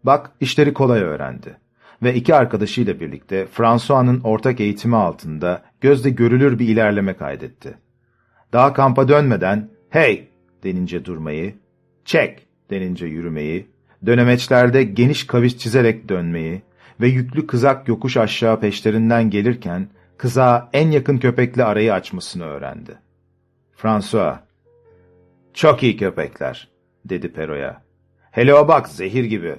Bak işleri kolay öğrendi ve iki arkadaşıyla birlikte François'nın ortak eğitimi altında gözde görülür bir ilerleme kaydetti. Daha kampa dönmeden hey denince durmayı, çek denince yürümeyi, dönemeçlerde geniş kavis çizerek dönmeyi ve yüklü kızak yokuş aşağı peşlerinden gelirken kıza en yakın köpekle arayı açmasını öğrendi. François, ''Çok iyi köpekler.'' dedi Pero'ya. ''Hele o bak zehir gibi.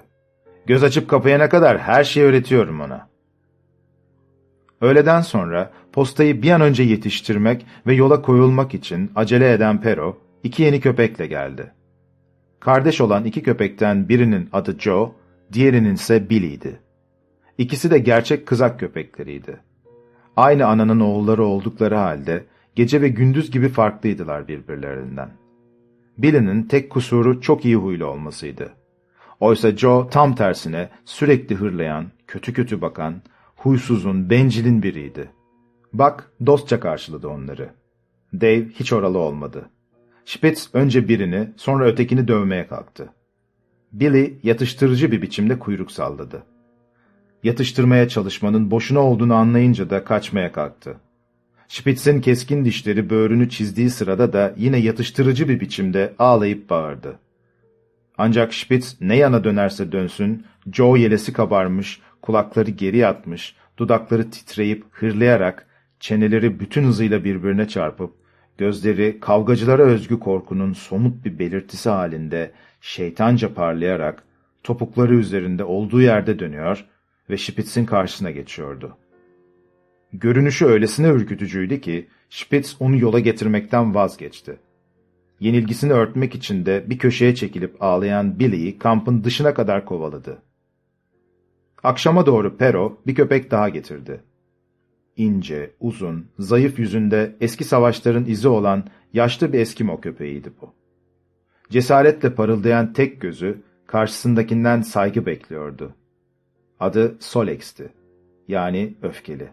Göz açıp kapayana kadar her şeyi öğretiyorum ona.'' Öğleden sonra postayı bir an önce yetiştirmek ve yola koyulmak için acele eden Pero, iki yeni köpekle geldi. Kardeş olan iki köpekten birinin adı Joe, diğerinin ise Billy'ydi. İkisi de gerçek kızak köpekleriydi. Aynı ananın oğulları oldukları halde gece ve gündüz gibi farklıydılar birbirlerinden. Billy'nin tek kusuru çok iyi huylu olmasıydı. Oysa Joe tam tersine sürekli hırlayan, kötü kötü bakan, huysuzun, bencilin biriydi. Bak dostça karşıladı onları. Dave hiç oralı olmadı. Spitz önce birini, sonra ötekini dövmeye kalktı. Billy yatıştırıcı bir biçimde kuyruk salladı. Yatıştırmaya çalışmanın boşuna olduğunu anlayınca da kaçmaya kalktı. Spitz'in keskin dişleri böğrünü çizdiği sırada da yine yatıştırıcı bir biçimde ağlayıp bağırdı. Ancak Spitz ne yana dönerse dönsün, Joe yelesi kabarmış, kulakları geri yatmış, dudakları titreyip hırlayarak, çeneleri bütün hızıyla birbirine çarpıp, gözleri kavgacılara özgü korkunun somut bir belirtisi halinde şeytanca parlayarak, topukları üzerinde olduğu yerde dönüyor ve Spitz'in karşısına geçiyordu. Görünüşü öylesine ürkütücüydü ki, Spitz onu yola getirmekten vazgeçti. Yenilgisini örtmek için de bir köşeye çekilip ağlayan Billy'yi kampın dışına kadar kovaladı. Akşama doğru Pero bir köpek daha getirdi. İnce, uzun, zayıf yüzünde eski savaşların izi olan yaşlı bir Eskimo köpeğiydi bu. Cesaretle parıldayan tek gözü karşısındakinden saygı bekliyordu. Adı Solex'ti. Yani öfkeli.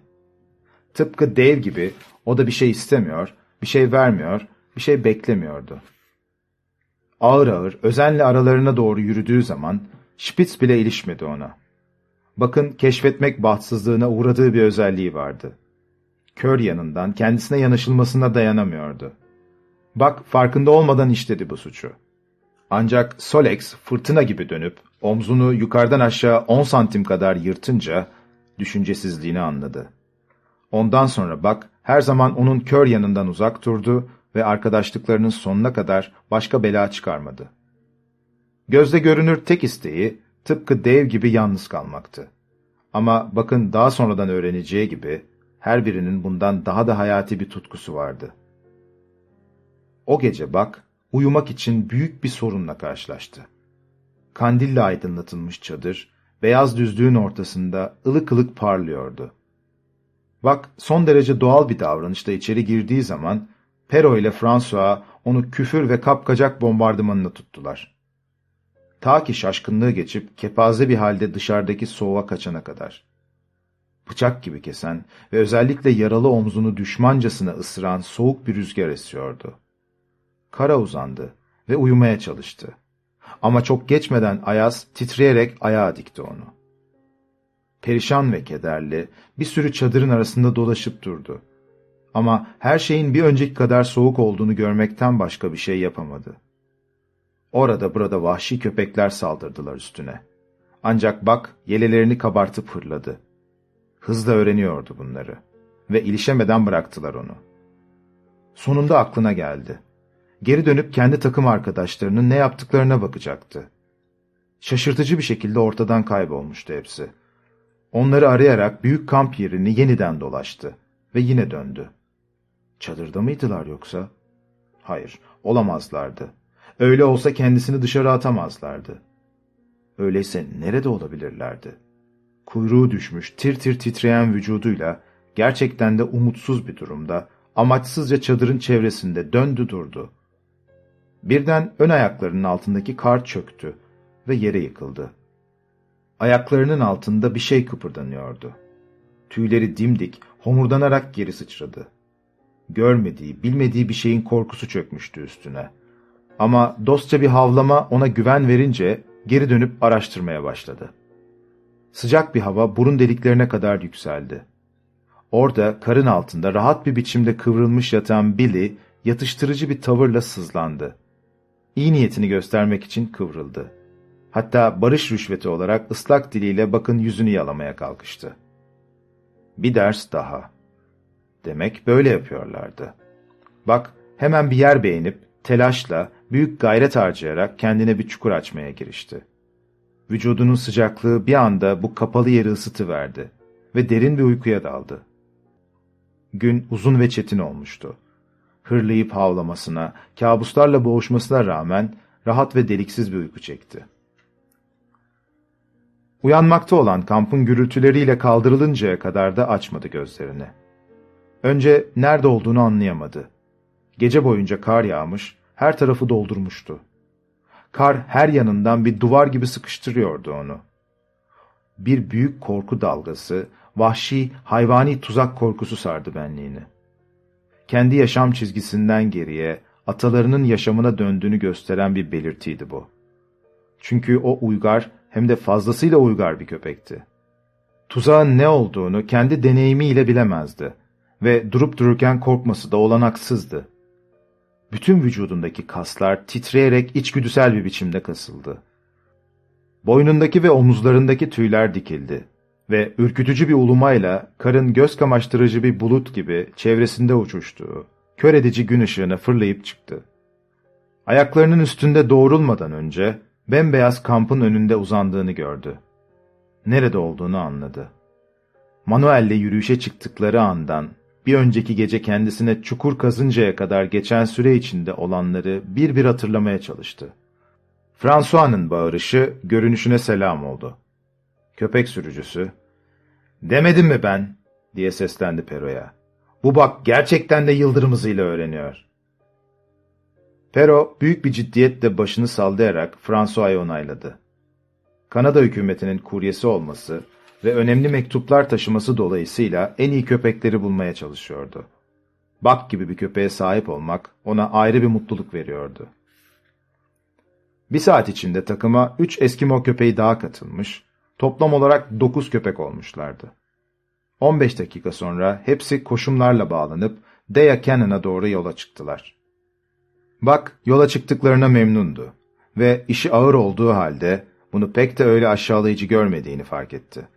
Tıpkı Dave gibi o da bir şey istemiyor, bir şey vermiyor, bir şey beklemiyordu. Ağır ağır, özenle aralarına doğru yürüdüğü zaman Spitz bile ilişmedi ona. Bakın keşfetmek bahtsızlığına uğradığı bir özelliği vardı. Kör yanından kendisine yanaşılmasına dayanamıyordu. Bak farkında olmadan işledi bu suçu. Ancak Solex fırtına gibi dönüp omzunu yukarıdan aşağı 10 santim kadar yırtınca düşüncesizliğini anladı. Ondan sonra bak her zaman onun kör yanından uzak durdu ve arkadaşlıklarının sonuna kadar başka bela çıkarmadı. Gözde görünür tek isteği tıpkı dev gibi yalnız kalmaktı. Ama bakın daha sonradan öğreneceği gibi her birinin bundan daha da hayati bir tutkusu vardı. O gece bak uyumak için büyük bir sorunla karşılaştı. Kandille aydınlatılmış çadır, beyaz düzlüğün ortasında ılık ılık parlıyordu. Bak, son derece doğal bir davranışla içeri girdiği zaman, Pero ile François onu küfür ve kapkacak bombardımanına tuttular. Ta ki şaşkınlığı geçip kepaze bir halde dışarıdaki soğuğa kaçana kadar. Bıçak gibi kesen ve özellikle yaralı omzunu düşmancasına ısıran soğuk bir rüzgar esiyordu. Kara uzandı ve uyumaya çalıştı. Ama çok geçmeden Ayaz titreyerek ayağa dikti onu. Perişan ve kederli bir sürü çadırın arasında dolaşıp durdu. Ama her şeyin bir önceki kadar soğuk olduğunu görmekten başka bir şey yapamadı. Orada burada vahşi köpekler saldırdılar üstüne. Ancak bak yelelerini kabartıp hırladı. Hızla öğreniyordu bunları ve ilişemeden bıraktılar onu. Sonunda aklına geldi. Geri dönüp kendi takım arkadaşlarının ne yaptıklarına bakacaktı. Şaşırtıcı bir şekilde ortadan kaybolmuştu hepsi. Onları arayarak büyük kamp yerini yeniden dolaştı ve yine döndü. Çadırda mıydılar yoksa? Hayır, olamazlardı. Öyle olsa kendisini dışarı atamazlardı. Öyleyse nerede olabilirlerdi? Kuyruğu düşmüş, tir tir titreyen vücuduyla, gerçekten de umutsuz bir durumda, amaçsızca çadırın çevresinde döndü durdu. Birden ön ayaklarının altındaki kar çöktü ve yere yıkıldı. Ayaklarının altında bir şey kıpırdanıyordu. Tüyleri dimdik, homurdanarak geri sıçradı. Görmediği, bilmediği bir şeyin korkusu çökmüştü üstüne. Ama dostça bir havlama ona güven verince geri dönüp araştırmaya başladı. Sıcak bir hava burun deliklerine kadar yükseldi. Orada karın altında rahat bir biçimde kıvrılmış yatan Billy yatıştırıcı bir tavırla sızlandı. İyi niyetini göstermek için kıvrıldı. Hatta barış rüşveti olarak ıslak diliyle bakın yüzünü yalamaya kalkıştı. Bir ders daha. Demek böyle yapıyorlardı. Bak hemen bir yer beğenip telaşla, büyük gayret harcayarak kendine bir çukur açmaya girişti. Vücudunun sıcaklığı bir anda bu kapalı yeri ısıtıverdi ve derin bir uykuya daldı. Gün uzun ve çetin olmuştu. Hırlayıp havlamasına, kabuslarla boğuşmasına rağmen rahat ve deliksiz bir uyku çekti. Uyanmakta olan kampın gürültüleriyle kaldırılıncaya kadar da açmadı gözlerini. Önce nerede olduğunu anlayamadı. Gece boyunca kar yağmış, her tarafı doldurmuştu. Kar her yanından bir duvar gibi sıkıştırıyordu onu. Bir büyük korku dalgası, vahşi, hayvani tuzak korkusu sardı benliğini. Kendi yaşam çizgisinden geriye, atalarının yaşamına döndüğünü gösteren bir belirtiydi bu. Çünkü o uygar, hem de fazlasıyla uygar bir köpekti. Tuzağın ne olduğunu kendi deneyimiyle bilemezdi ve durup dururken korkması da olanaksızdı. Bütün vücudundaki kaslar titreyerek içgüdüsel bir biçimde kasıldı. Boynundaki ve omuzlarındaki tüyler dikildi ve ürkütücü bir ulumayla karın göz kamaştırıcı bir bulut gibi çevresinde uçuştuğu, kör edici gün ışığına fırlayıp çıktı. Ayaklarının üstünde doğrulmadan önce bembeyaz kampın önünde uzandığını gördü. Nerede olduğunu anladı. Manuel'le yürüyüşe çıktıkları andan bir önceki gece kendisine çukur kazıncaya kadar geçen süre içinde olanları bir bir hatırlamaya çalıştı. François'nın bağırışı görünüşüne selam oldu. Köpek sürücüsü, ''Demedim mi ben?'' diye seslendi Pero'ya. ''Bu bak gerçekten de yıldırım hızıyla öğreniyor.'' Pero büyük bir ciddiyetle başını sallayarak François'ı onayladı. Kanada hükümetinin kuryesi olması ve önemli mektuplar taşıması dolayısıyla en iyi köpekleri bulmaya çalışıyordu. Bak gibi bir köpeğe sahip olmak ona ayrı bir mutluluk veriyordu. Bir saat içinde takıma üç Eskimo köpeği daha katılmış, toplam olarak dokuz köpek olmuşlardı. 15 dakika sonra hepsi koşumlarla bağlanıp Deya Cannon'a doğru yola çıktılar. Bak yola çıktıklarına memnundu ve işi ağır olduğu halde bunu pek de öyle aşağılayıcı görmediğini fark etti.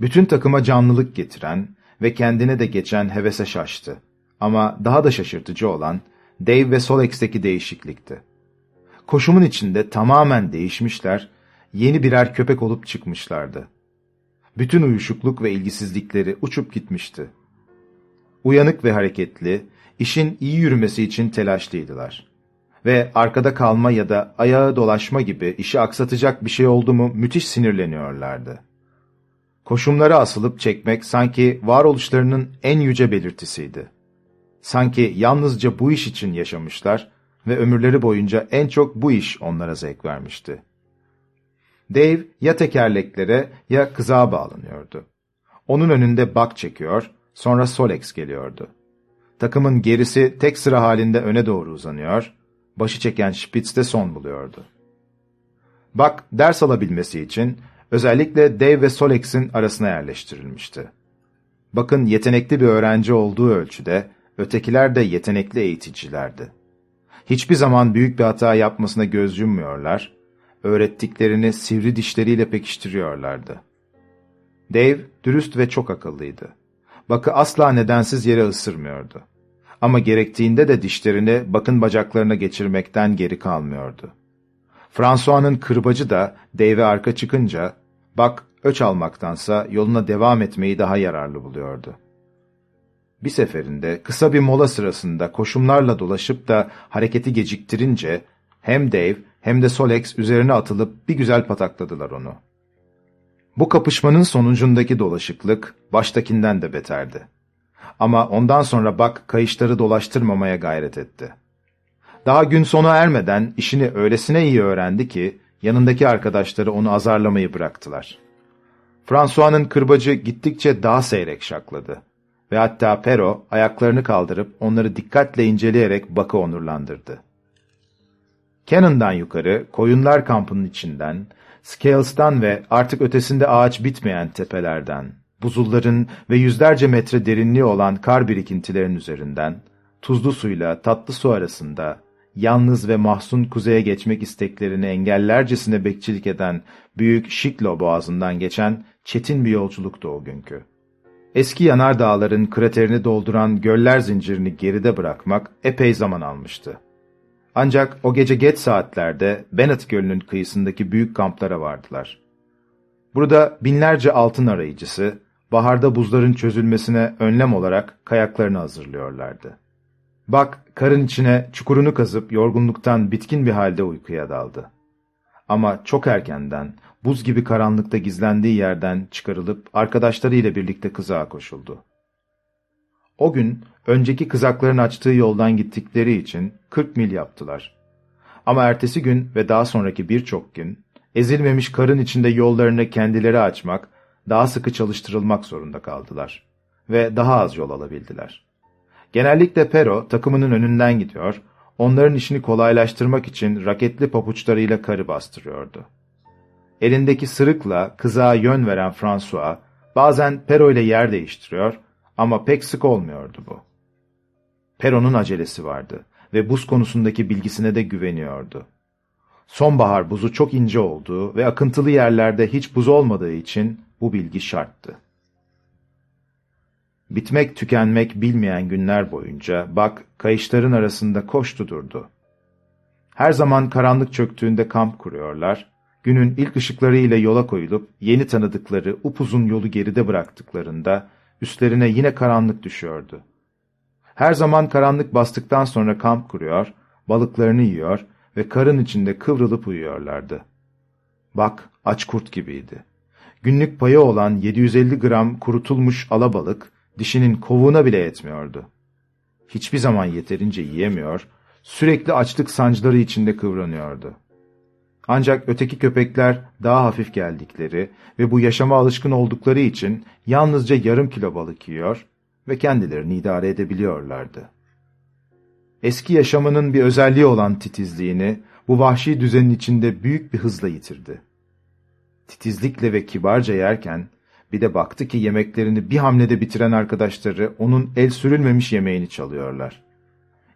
Bütün takıma canlılık getiren ve kendine de geçen hevese şaştı. Ama daha da şaşırtıcı olan Dave ve Solex'teki değişiklikti. Koşumun içinde tamamen değişmişler, yeni birer köpek olup çıkmışlardı. Bütün uyuşukluk ve ilgisizlikleri uçup gitmişti. Uyanık ve hareketli, işin iyi yürümesi için telaşlıydılar. Ve arkada kalma ya da ayağa dolaşma gibi işi aksatacak bir şey oldu mu müthiş sinirleniyorlardı. Koşumlara asılıp çekmek sanki varoluşlarının en yüce belirtisiydi. Sanki yalnızca bu iş için yaşamışlar ve ömürleri boyunca en çok bu iş onlara zevk vermişti. Dave ya tekerleklere ya kızağa bağlanıyordu. Onun önünde bak çekiyor, sonra Solex geliyordu. Takımın gerisi tek sıra halinde öne doğru uzanıyor, başı çeken Spitz de son buluyordu. Bak ders alabilmesi için özellikle Dave ve Solex'in arasına yerleştirilmişti. Bakın yetenekli bir öğrenci olduğu ölçüde ötekiler de yetenekli eğiticilerdi. Hiçbir zaman büyük bir hata yapmasına göz yummuyorlar, öğrettiklerini sivri dişleriyle pekiştiriyorlardı. Dave dürüst ve çok akıllıydı. Bakı asla nedensiz yere ısırmıyordu. Ama gerektiğinde de dişlerini bakın bacaklarına geçirmekten geri kalmıyordu. François'nın kırbacı da Dave'e arka çıkınca, bak öç almaktansa yoluna devam etmeyi daha yararlı buluyordu. Bir seferinde kısa bir mola sırasında koşumlarla dolaşıp da hareketi geciktirince hem Dave hem de Solex üzerine atılıp bir güzel patakladılar onu. Bu kapışmanın sonucundaki dolaşıklık baştakinden de beterdi. Ama ondan sonra bak kayışları dolaştırmamaya gayret etti. Daha gün sona ermeden işini öylesine iyi öğrendi ki yanındaki arkadaşları onu azarlamayı bıraktılar. François'nın kırbacı gittikçe daha seyrek şakladı ve hatta Pero ayaklarını kaldırıp onları dikkatle inceleyerek Bak'ı onurlandırdı. Cannon'dan yukarı, koyunlar kampının içinden, Scales'tan ve artık ötesinde ağaç bitmeyen tepelerden, buzulların ve yüzlerce metre derinliği olan kar birikintilerin üzerinden, tuzlu suyla tatlı su arasında, yalnız ve mahzun kuzeye geçmek isteklerini engellercesine bekçilik eden büyük Şiklo boğazından geçen çetin bir yolculuktu o günkü. Eski yanar dağların kraterini dolduran göller zincirini geride bırakmak epey zaman almıştı. Ancak o gece geç saatlerde Bennett Gölü'nün kıyısındaki büyük kamplara vardılar. Burada binlerce altın arayıcısı, baharda buzların çözülmesine önlem olarak kayaklarını hazırlıyorlardı. Bak, karın içine çukurunu kazıp yorgunluktan bitkin bir halde uykuya daldı. Ama çok erkenden, buz gibi karanlıkta gizlendiği yerden çıkarılıp arkadaşlarıyla birlikte kızağa koşuldu. O gün önceki kızakların açtığı yoldan gittikleri için 40 mil yaptılar. Ama ertesi gün ve daha sonraki birçok gün ezilmemiş karın içinde yollarını kendileri açmak, daha sıkı çalıştırılmak zorunda kaldılar ve daha az yol alabildiler. Genellikle Pero takımının önünden gidiyor, onların işini kolaylaştırmak için raketli papuçlarıyla karı bastırıyordu. Elindeki sırıkla kızağa yön veren François, bazen Pero ile yer değiştiriyor ama pek sık olmuyordu bu. Pero'nun acelesi vardı ve buz konusundaki bilgisine de güveniyordu. Sonbahar buzu çok ince olduğu ve akıntılı yerlerde hiç buz olmadığı için bu bilgi şarttı. Bitmek tükenmek bilmeyen günler boyunca bak kayışların arasında koştu durdu. Her zaman karanlık çöktüğünde kamp kuruyorlar, günün ilk ışıklarıyla yola koyulup yeni tanıdıkları upuzun yolu geride bıraktıklarında üstlerine yine karanlık düşüyordu. Her zaman karanlık bastıktan sonra kamp kuruyor, balıklarını yiyor ve karın içinde kıvrılıp uyuyorlardı. Bak aç kurt gibiydi. Günlük payı olan 750 gram kurutulmuş alabalık dişinin kovuğuna bile yetmiyordu. Hiçbir zaman yeterince yiyemiyor, sürekli açlık sancıları içinde kıvranıyordu. Ancak öteki köpekler daha hafif geldikleri ve bu yaşama alışkın oldukları için yalnızca yarım kilo balık yiyor ve kendilerini idare edebiliyorlardı. Eski yaşamının bir özelliği olan titizliğini bu vahşi düzenin içinde büyük bir hızla yitirdi. Titizlikle ve kibarca yerken bir de baktı ki yemeklerini bir hamlede bitiren arkadaşları onun el sürülmemiş yemeğini çalıyorlar.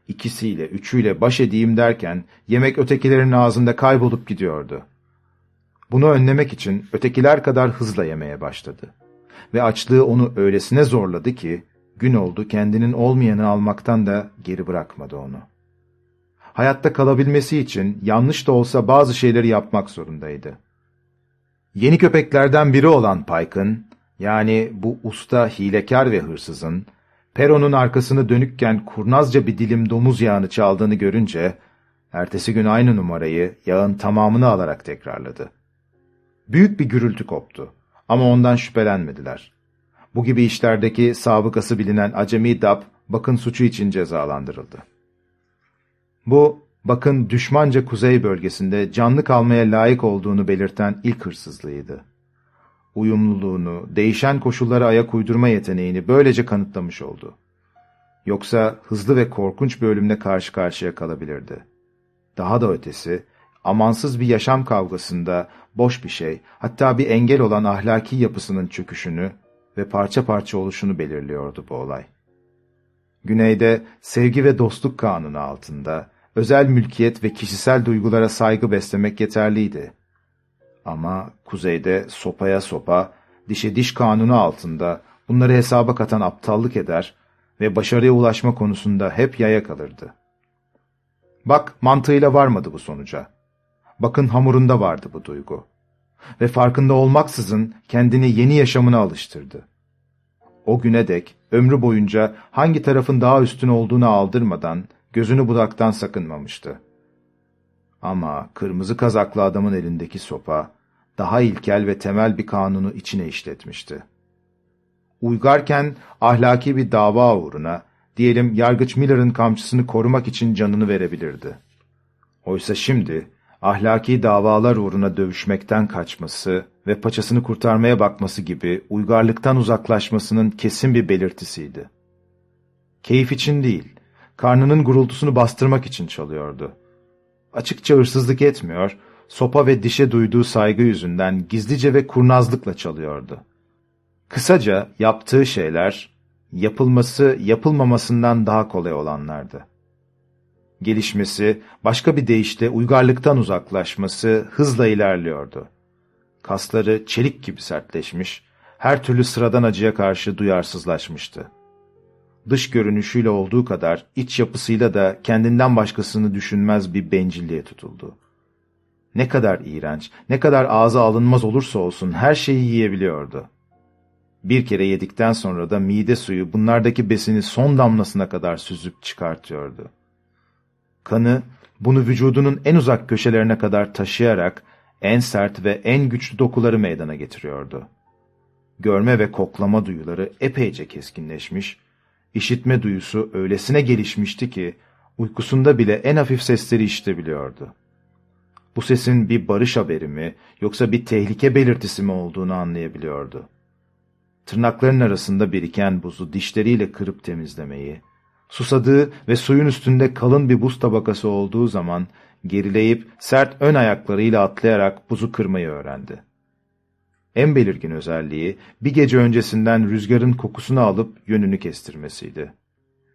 İkisiyle, üçüyle baş edeyim derken yemek ötekilerin ağzında kaybolup gidiyordu. Bunu önlemek için ötekiler kadar hızla yemeye başladı. Ve açlığı onu öylesine zorladı ki gün oldu kendinin olmayanı almaktan da geri bırakmadı onu. Hayatta kalabilmesi için yanlış da olsa bazı şeyleri yapmak zorundaydı. Yeni köpeklerden biri olan Pike'ın, yani bu usta hilekar ve hırsızın, Pero'nun arkasını dönükken kurnazca bir dilim domuz yağını çaldığını görünce, ertesi gün aynı numarayı yağın tamamını alarak tekrarladı. Büyük bir gürültü koptu ama ondan şüphelenmediler. Bu gibi işlerdeki sabıkası bilinen acemi Dab Bakın suçu için cezalandırıldı. Bu, Bakın düşmanca kuzey bölgesinde canlı kalmaya layık olduğunu belirten ilk hırsızlığıydı. Uyumluluğunu, değişen koşullara ayak uydurma yeteneğini böylece kanıtlamış oldu. Yoksa hızlı ve korkunç bir ölümle karşı karşıya kalabilirdi. Daha da ötesi, amansız bir yaşam kavgasında boş bir şey, hatta bir engel olan ahlaki yapısının çöküşünü ve parça parça oluşunu belirliyordu bu olay. Güneyde sevgi ve dostluk kanunu altında, özel mülkiyet ve kişisel duygulara saygı beslemek yeterliydi. Ama kuzeyde sopaya sopa, dişe diş kanunu altında bunları hesaba katan aptallık eder ve başarıya ulaşma konusunda hep yaya kalırdı. Bak mantığıyla varmadı bu sonuca. Bakın hamurunda vardı bu duygu. Ve farkında olmaksızın kendini yeni yaşamına alıştırdı. O güne dek ömrü boyunca hangi tarafın daha üstün olduğunu aldırmadan gözünü budaktan sakınmamıştı. Ama kırmızı kazaklı adamın elindeki sopa, daha ilkel ve temel bir kanunu içine işletmişti. Uygarken ahlaki bir dava uğruna, diyelim Yargıç Miller'ın kamçısını korumak için canını verebilirdi. Oysa şimdi, ahlaki davalar uğruna dövüşmekten kaçması ve paçasını kurtarmaya bakması gibi uygarlıktan uzaklaşmasının kesin bir belirtisiydi. Keyif için değil, karnının gurultusunu bastırmak için çalıyordu. Açıkça hırsızlık etmiyor, sopa ve dişe duyduğu saygı yüzünden gizlice ve kurnazlıkla çalıyordu. Kısaca yaptığı şeyler, yapılması yapılmamasından daha kolay olanlardı. Gelişmesi, başka bir deyişle uygarlıktan uzaklaşması hızla ilerliyordu. Kasları çelik gibi sertleşmiş, her türlü sıradan acıya karşı duyarsızlaşmıştı dış görünüşüyle olduğu kadar iç yapısıyla da kendinden başkasını düşünmez bir bencilliğe tutuldu. Ne kadar iğrenç, ne kadar ağza alınmaz olursa olsun her şeyi yiyebiliyordu. Bir kere yedikten sonra da mide suyu bunlardaki besini son damlasına kadar süzüp çıkartıyordu. Kanı bunu vücudunun en uzak köşelerine kadar taşıyarak en sert ve en güçlü dokuları meydana getiriyordu. Görme ve koklama duyuları epeyce keskinleşmiş, İşitme duyusu öylesine gelişmişti ki, uykusunda bile en hafif sesleri işitebiliyordu. Bu sesin bir barış haberi mi, yoksa bir tehlike belirtisi mi olduğunu anlayabiliyordu. Tırnakların arasında biriken buzu dişleriyle kırıp temizlemeyi, susadığı ve suyun üstünde kalın bir buz tabakası olduğu zaman gerileyip sert ön ayaklarıyla atlayarak buzu kırmayı öğrendi. En belirgin özelliği bir gece öncesinden rüzgarın kokusunu alıp yönünü kestirmesiydi.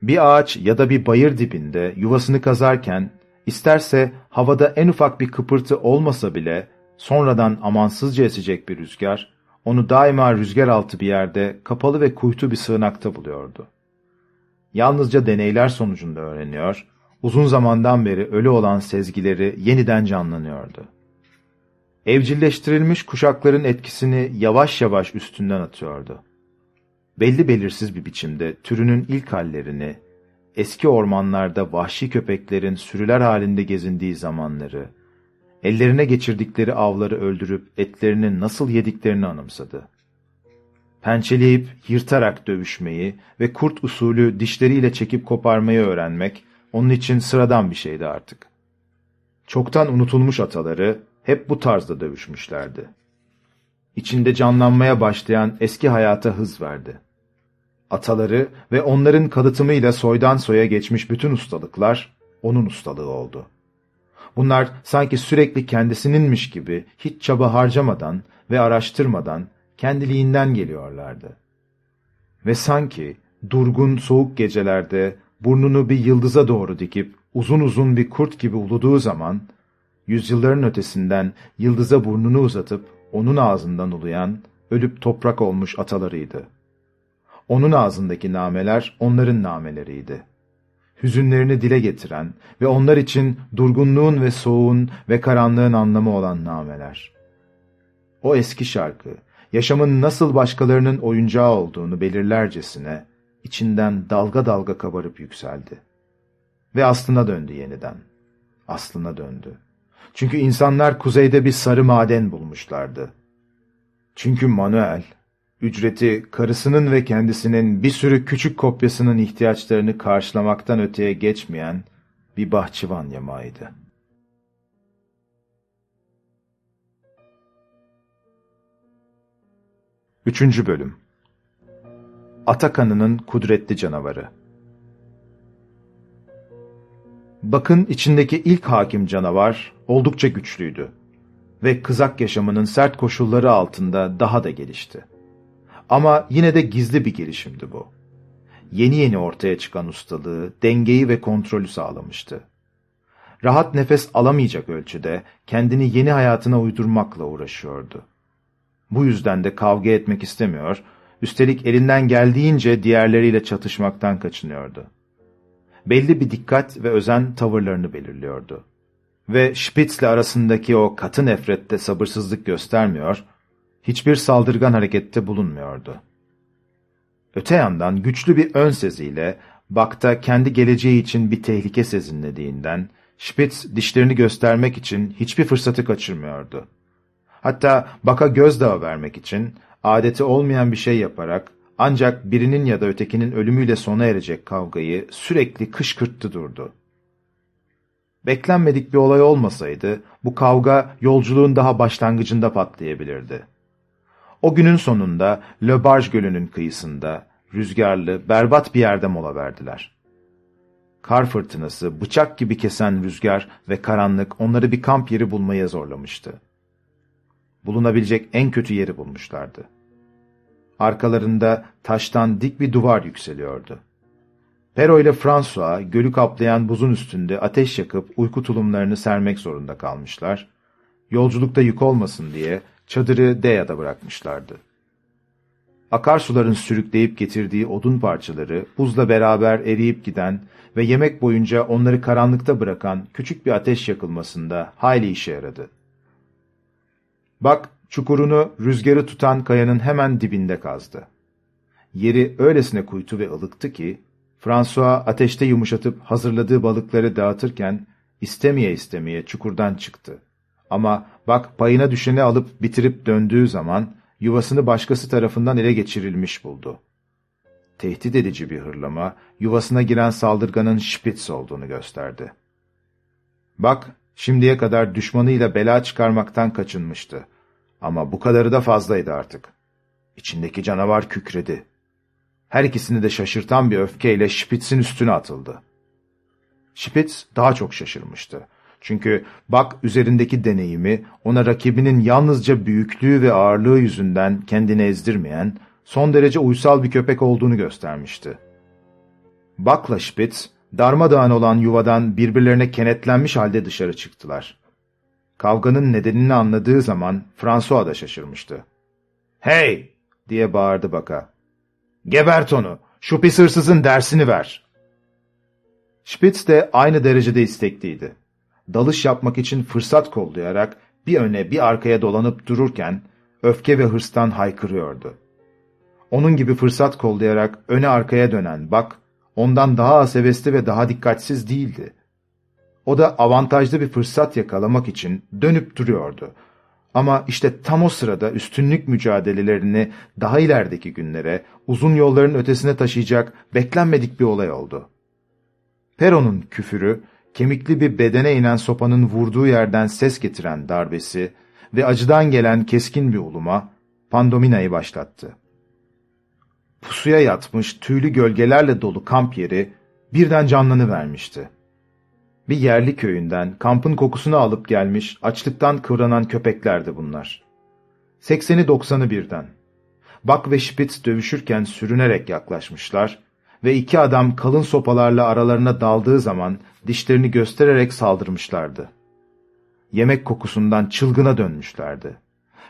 Bir ağaç ya da bir bayır dibinde yuvasını kazarken isterse havada en ufak bir kıpırtı olmasa bile sonradan amansızca esecek bir rüzgar onu daima rüzgar altı bir yerde kapalı ve kuytu bir sığınakta buluyordu. Yalnızca deneyler sonucunda öğreniyor, uzun zamandan beri ölü olan sezgileri yeniden canlanıyordu evcilleştirilmiş kuşakların etkisini yavaş yavaş üstünden atıyordu. Belli belirsiz bir biçimde türünün ilk hallerini, eski ormanlarda vahşi köpeklerin sürüler halinde gezindiği zamanları, ellerine geçirdikleri avları öldürüp etlerini nasıl yediklerini anımsadı. Pençeleyip yırtarak dövüşmeyi ve kurt usulü dişleriyle çekip koparmayı öğrenmek onun için sıradan bir şeydi artık. Çoktan unutulmuş ataları, hep bu tarzda dövüşmüşlerdi. İçinde canlanmaya başlayan eski hayata hız verdi. Ataları ve onların kalıtımıyla soydan soya geçmiş bütün ustalıklar onun ustalığı oldu. Bunlar sanki sürekli kendisininmiş gibi hiç çaba harcamadan ve araştırmadan kendiliğinden geliyorlardı. Ve sanki durgun soğuk gecelerde burnunu bir yıldıza doğru dikip uzun uzun bir kurt gibi uluduğu zaman yüzyılların ötesinden yıldıza burnunu uzatıp onun ağzından uluyan, ölüp toprak olmuş atalarıydı. Onun ağzındaki nameler onların nameleriydi. Hüzünlerini dile getiren ve onlar için durgunluğun ve soğuğun ve karanlığın anlamı olan nameler. O eski şarkı, yaşamın nasıl başkalarının oyuncağı olduğunu belirlercesine, içinden dalga dalga kabarıp yükseldi. Ve aslına döndü yeniden. Aslına döndü. Çünkü insanlar kuzeyde bir sarı maden bulmuşlardı. Çünkü Manuel, ücreti karısının ve kendisinin bir sürü küçük kopyasının ihtiyaçlarını karşılamaktan öteye geçmeyen bir bahçıvan yamağıydı. Üçüncü Bölüm Atakan'ının Kudretli Canavarı Bakın içindeki ilk hakim canavar oldukça güçlüydü ve kızak yaşamının sert koşulları altında daha da gelişti. Ama yine de gizli bir gelişimdi bu. Yeni yeni ortaya çıkan ustalığı, dengeyi ve kontrolü sağlamıştı. Rahat nefes alamayacak ölçüde kendini yeni hayatına uydurmakla uğraşıyordu. Bu yüzden de kavga etmek istemiyor, üstelik elinden geldiğince diğerleriyle çatışmaktan kaçınıyordu. Belli bir dikkat ve özen tavırlarını belirliyordu. Ve Spitz'le arasındaki o katı nefrette sabırsızlık göstermiyor, hiçbir saldırgan harekette bulunmuyordu. Öte yandan güçlü bir ön seziyle Bak'ta kendi geleceği için bir tehlike sezinlediğinden Spitz dişlerini göstermek için hiçbir fırsatı kaçırmıyordu. Hatta Bak'a gözdağı vermek için adeti olmayan bir şey yaparak ancak birinin ya da ötekinin ölümüyle sona erecek kavgayı sürekli kışkırttı durdu. Beklenmedik bir olay olmasaydı bu kavga yolculuğun daha başlangıcında patlayabilirdi. O günün sonunda Le Barge Gölü'nün kıyısında, rüzgarlı, berbat bir yerde mola verdiler. Kar fırtınası, bıçak gibi kesen rüzgar ve karanlık onları bir kamp yeri bulmaya zorlamıştı. Bulunabilecek en kötü yeri bulmuşlardı. Arkalarında taştan dik bir duvar yükseliyordu. Pero ile François, gölü kaplayan buzun üstünde ateş yakıp uyku tulumlarını sermek zorunda kalmışlar. Yolculukta yük olmasın diye çadırı Deya'da bırakmışlardı. Akarsuların sürükleyip getirdiği odun parçaları buzla beraber eriyip giden ve yemek boyunca onları karanlıkta bırakan küçük bir ateş yakılmasında hayli işe yaradı. Bak, çukurunu rüzgarı tutan kayanın hemen dibinde kazdı. Yeri öylesine kuytu ve ılıktı ki, François ateşte yumuşatıp hazırladığı balıkları dağıtırken istemeye istemeye çukurdan çıktı. Ama bak payına düşeni alıp bitirip döndüğü zaman yuvasını başkası tarafından ele geçirilmiş buldu. Tehdit edici bir hırlama yuvasına giren saldırganın Spitz olduğunu gösterdi. Bak şimdiye kadar düşmanıyla bela çıkarmaktan kaçınmıştı. Ama bu kadarı da fazlaydı artık. İçindeki canavar kükredi. Her ikisini de şaşırtan bir öfkeyle Spitz'in üstüne atıldı. Spitz daha çok şaşırmıştı. Çünkü Bak üzerindeki deneyimi ona rakibinin yalnızca büyüklüğü ve ağırlığı yüzünden kendini ezdirmeyen, son derece uysal bir köpek olduğunu göstermişti. Bak'la Spitz, darmadağın olan yuvadan birbirlerine kenetlenmiş halde dışarı çıktılar. Kavganın nedenini anladığı zaman François da şaşırmıştı. ''Hey!'' diye bağırdı Bak'a. ''Gebert onu! Şu pis hırsızın dersini ver!'' Spitz de aynı derecede istekliydi dalış yapmak için fırsat kollayarak bir öne bir arkaya dolanıp dururken öfke ve hırstan haykırıyordu. Onun gibi fırsat kollayarak öne arkaya dönen Bak, ondan daha az hevesli ve daha dikkatsiz değildi. O da avantajlı bir fırsat yakalamak için dönüp duruyordu. Ama işte tam o sırada üstünlük mücadelelerini daha ilerideki günlere, uzun yolların ötesine taşıyacak beklenmedik bir olay oldu. Peron'un küfürü kemikli bir bedene inen sopanın vurduğu yerden ses getiren darbesi ve acıdan gelen keskin bir uluma Pandomina'yı başlattı. Pusuya yatmış tüylü gölgelerle dolu kamp yeri birden canlanı vermişti. Bir yerli köyünden kampın kokusunu alıp gelmiş açlıktan kıvranan köpeklerdi bunlar. Sekseni doksanı birden. Bak ve Spitz dövüşürken sürünerek yaklaşmışlar ve iki adam kalın sopalarla aralarına daldığı zaman dişlerini göstererek saldırmışlardı. Yemek kokusundan çılgına dönmüşlerdi.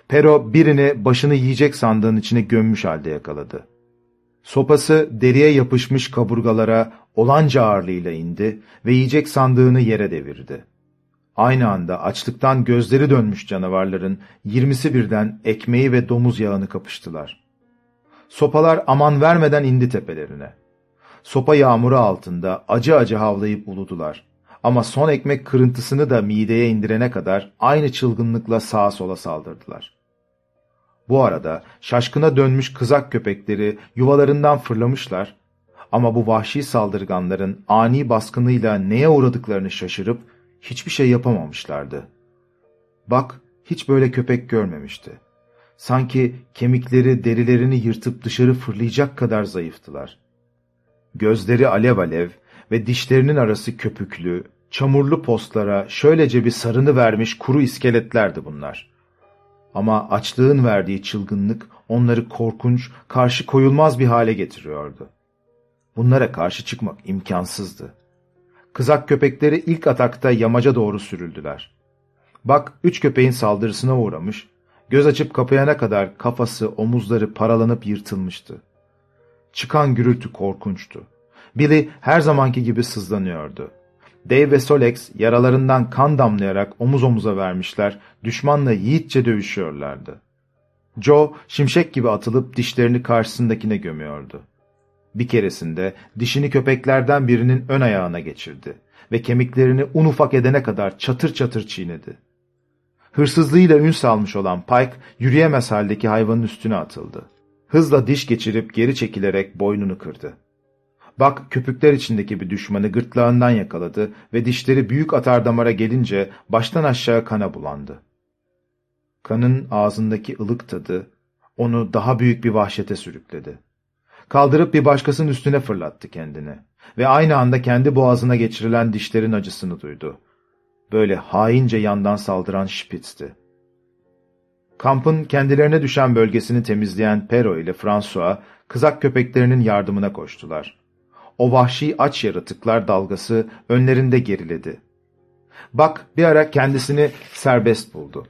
Pero birini başını yiyecek sandığın içine gömmüş halde yakaladı. Sopası deriye yapışmış kaburgalara olanca ağırlığıyla indi ve yiyecek sandığını yere devirdi. Aynı anda açlıktan gözleri dönmüş canavarların yirmisi birden ekmeği ve domuz yağını kapıştılar. Sopalar aman vermeden indi tepelerine sopa yağmuru altında acı acı havlayıp uludular. Ama son ekmek kırıntısını da mideye indirene kadar aynı çılgınlıkla sağa sola saldırdılar. Bu arada şaşkına dönmüş kızak köpekleri yuvalarından fırlamışlar ama bu vahşi saldırganların ani baskınıyla neye uğradıklarını şaşırıp hiçbir şey yapamamışlardı. Bak, hiç böyle köpek görmemişti. Sanki kemikleri derilerini yırtıp dışarı fırlayacak kadar zayıftılar. Gözleri alev alev ve dişlerinin arası köpüklü, çamurlu postlara şöylece bir sarını vermiş kuru iskeletlerdi bunlar. Ama açlığın verdiği çılgınlık onları korkunç, karşı koyulmaz bir hale getiriyordu. Bunlara karşı çıkmak imkansızdı. Kızak köpekleri ilk atakta yamaca doğru sürüldüler. Bak üç köpeğin saldırısına uğramış, göz açıp kapayana kadar kafası, omuzları paralanıp yırtılmıştı. Çıkan gürültü korkunçtu. Billy her zamanki gibi sızlanıyordu. Dave ve Solex yaralarından kan damlayarak omuz omuza vermişler, düşmanla yiğitçe dövüşüyorlardı. Joe şimşek gibi atılıp dişlerini karşısındakine gömüyordu. Bir keresinde dişini köpeklerden birinin ön ayağına geçirdi ve kemiklerini un ufak edene kadar çatır çatır çiğnedi. Hırsızlığıyla ün salmış olan Pike yürüyemez haldeki hayvanın üstüne atıldı. Hızla diş geçirip geri çekilerek boynunu kırdı. Bak köpükler içindeki bir düşmanı gırtlağından yakaladı ve dişleri büyük atardamara gelince baştan aşağı kana bulandı. Kanın ağzındaki ılık tadı onu daha büyük bir vahşete sürükledi. Kaldırıp bir başkasının üstüne fırlattı kendini ve aynı anda kendi boğazına geçirilen dişlerin acısını duydu. Böyle haince yandan saldıran Spitz'ti. Kampın kendilerine düşen bölgesini temizleyen Pero ile François, kızak köpeklerinin yardımına koştular. O vahşi aç yaratıklar dalgası önlerinde geriledi. Bak bir ara kendisini serbest buldu.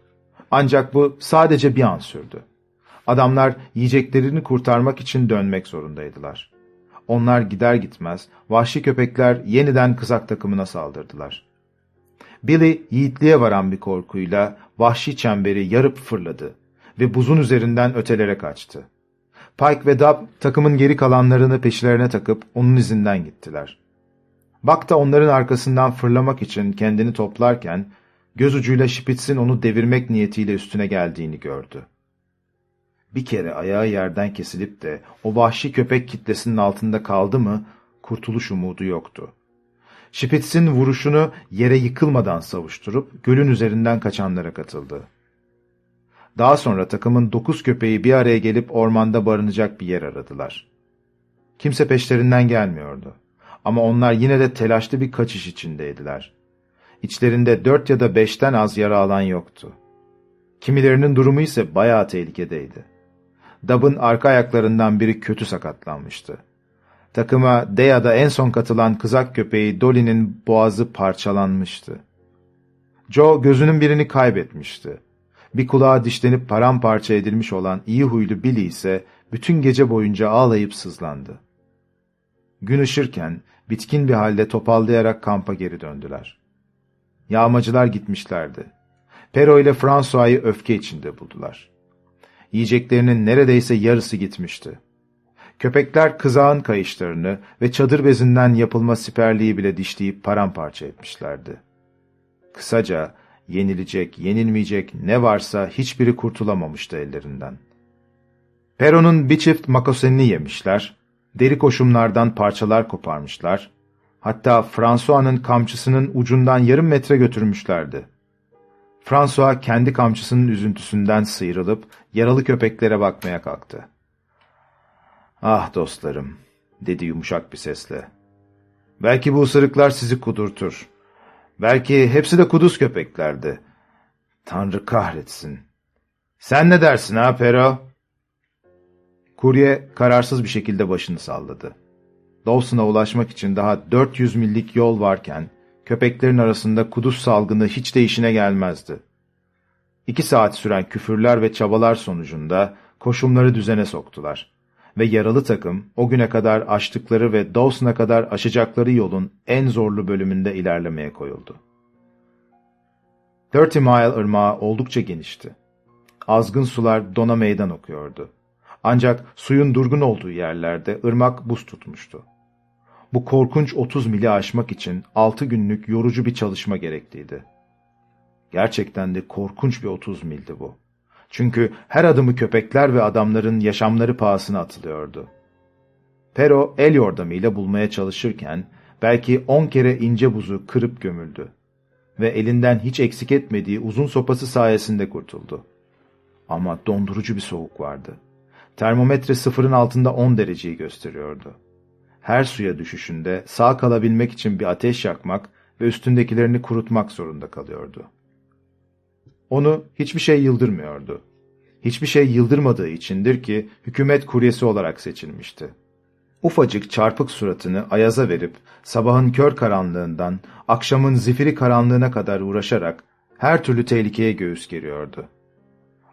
Ancak bu sadece bir an sürdü. Adamlar yiyeceklerini kurtarmak için dönmek zorundaydılar. Onlar gider gitmez vahşi köpekler yeniden kızak takımına saldırdılar. Billy yiğitliğe varan bir korkuyla vahşi çemberi yarıp fırladı ve buzun üzerinden ötelere kaçtı. Pike ve Dab takımın geri kalanlarını peşlerine takıp onun izinden gittiler. Buck da onların arkasından fırlamak için kendini toplarken göz ucuyla Spitz'in onu devirmek niyetiyle üstüne geldiğini gördü. Bir kere ayağı yerden kesilip de o vahşi köpek kitlesinin altında kaldı mı kurtuluş umudu yoktu. Spitz'in vuruşunu yere yıkılmadan savuşturup gölün üzerinden kaçanlara katıldı. Daha sonra takımın dokuz köpeği bir araya gelip ormanda barınacak bir yer aradılar. Kimse peşlerinden gelmiyordu. Ama onlar yine de telaşlı bir kaçış içindeydiler. İçlerinde dört ya da beşten az yara alan yoktu. Kimilerinin durumu ise bayağı tehlikedeydi. Dab'ın arka ayaklarından biri kötü sakatlanmıştı. Takıma Deya'da en son katılan kızak köpeği Dolly'nin boğazı parçalanmıştı. Joe gözünün birini kaybetmişti. Bir kulağa dişlenip paramparça edilmiş olan iyi huylu Billy ise bütün gece boyunca ağlayıp sızlandı. Gün ışırken bitkin bir halde topallayarak kampa geri döndüler. Yağmacılar gitmişlerdi. Pero ile François'ı öfke içinde buldular. Yiyeceklerinin neredeyse yarısı gitmişti. Köpekler kızağın kayışlarını ve çadır bezinden yapılma siperliği bile dişleyip paramparça etmişlerdi. Kısaca yenilecek, yenilmeyecek ne varsa hiçbiri kurtulamamıştı ellerinden. Pero'nun bir çift makosenini yemişler, deri koşumlardan parçalar koparmışlar, hatta François'nın kamçısının ucundan yarım metre götürmüşlerdi. François kendi kamçısının üzüntüsünden sıyrılıp yaralı köpeklere bakmaya kalktı. ''Ah dostlarım'' dedi yumuşak bir sesle. ''Belki bu ısırıklar sizi kudurtur. Belki hepsi de kuduz köpeklerdi. Tanrı kahretsin. Sen ne dersin ha Pero? Kurye kararsız bir şekilde başını salladı. Dawson'a ulaşmak için daha 400 millik yol varken köpeklerin arasında kuduz salgını hiç de işine gelmezdi. İki saat süren küfürler ve çabalar sonucunda koşumları düzene soktular ve yaralı takım o güne kadar aştıkları ve Dawson'a kadar aşacakları yolun en zorlu bölümünde ilerlemeye koyuldu. Thirty Mile ırmağı oldukça genişti. Azgın sular dona meydan okuyordu. Ancak suyun durgun olduğu yerlerde ırmak buz tutmuştu. Bu korkunç 30 mili aşmak için 6 günlük yorucu bir çalışma gerekliydi. Gerçekten de korkunç bir 30 mildi bu. Çünkü her adımı köpekler ve adamların yaşamları pahasına atılıyordu. Pero el yordamıyla bulmaya çalışırken belki on kere ince buzu kırıp gömüldü ve elinden hiç eksik etmediği uzun sopası sayesinde kurtuldu. Ama dondurucu bir soğuk vardı. Termometre sıfırın altında 10 dereceyi gösteriyordu. Her suya düşüşünde sağ kalabilmek için bir ateş yakmak ve üstündekilerini kurutmak zorunda kalıyordu. Onu hiçbir şey yıldırmıyordu. Hiçbir şey yıldırmadığı içindir ki hükümet kuryesi olarak seçilmişti. Ufacık çarpık suratını ayaza verip sabahın kör karanlığından akşamın zifiri karanlığına kadar uğraşarak her türlü tehlikeye göğüs geriyordu.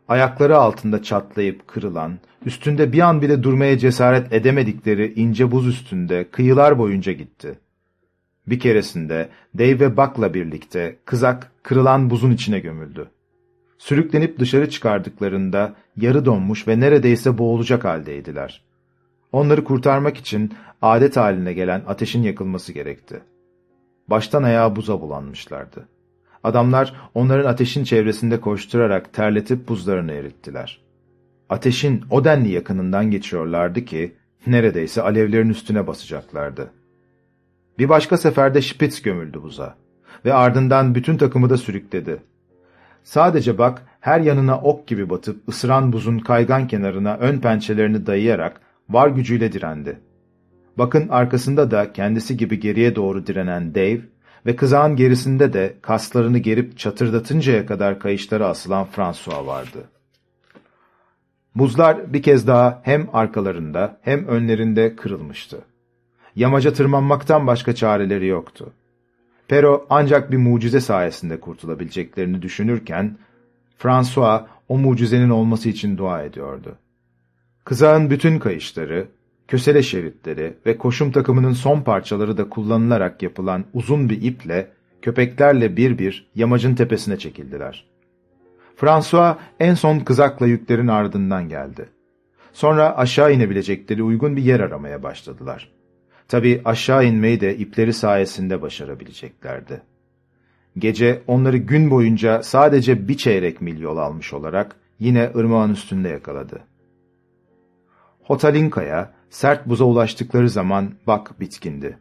Ayakları altında çatlayıp kırılan, üstünde bir an bile durmaya cesaret edemedikleri ince buz üstünde kıyılar boyunca gitti. Bir keresinde Dave ve Buck'la birlikte kızak kırılan buzun içine gömüldü. Sürüklenip dışarı çıkardıklarında yarı donmuş ve neredeyse boğulacak haldeydiler. Onları kurtarmak için adet haline gelen ateşin yakılması gerekti. Baştan ayağa buza bulanmışlardı. Adamlar onların ateşin çevresinde koşturarak terletip buzlarını erittiler. Ateşin o denli yakınından geçiyorlardı ki neredeyse alevlerin üstüne basacaklardı. Bir başka seferde Spitz gömüldü buza ve ardından bütün takımı da sürükledi. Sadece bak her yanına ok gibi batıp ısıran buzun kaygan kenarına ön pençelerini dayayarak var gücüyle direndi. Bakın arkasında da kendisi gibi geriye doğru direnen Dave ve kızağın gerisinde de kaslarını gerip çatırdatıncaya kadar kayışlara asılan François vardı. Buzlar bir kez daha hem arkalarında hem önlerinde kırılmıştı. Yamaca tırmanmaktan başka çareleri yoktu. Pero ancak bir mucize sayesinde kurtulabileceklerini düşünürken, François o mucizenin olması için dua ediyordu. Kızağın bütün kayışları, kösele şeritleri ve koşum takımının son parçaları da kullanılarak yapılan uzun bir iple köpeklerle bir bir yamacın tepesine çekildiler. François en son kızakla yüklerin ardından geldi. Sonra aşağı inebilecekleri uygun bir yer aramaya başladılar. Tabi aşağı inmeyi de ipleri sayesinde başarabileceklerdi. Gece onları gün boyunca sadece bir çeyrek mil yol almış olarak yine ırmağın üstünde yakaladı. Hotalinka'ya sert buza ulaştıkları zaman bak bitkindi.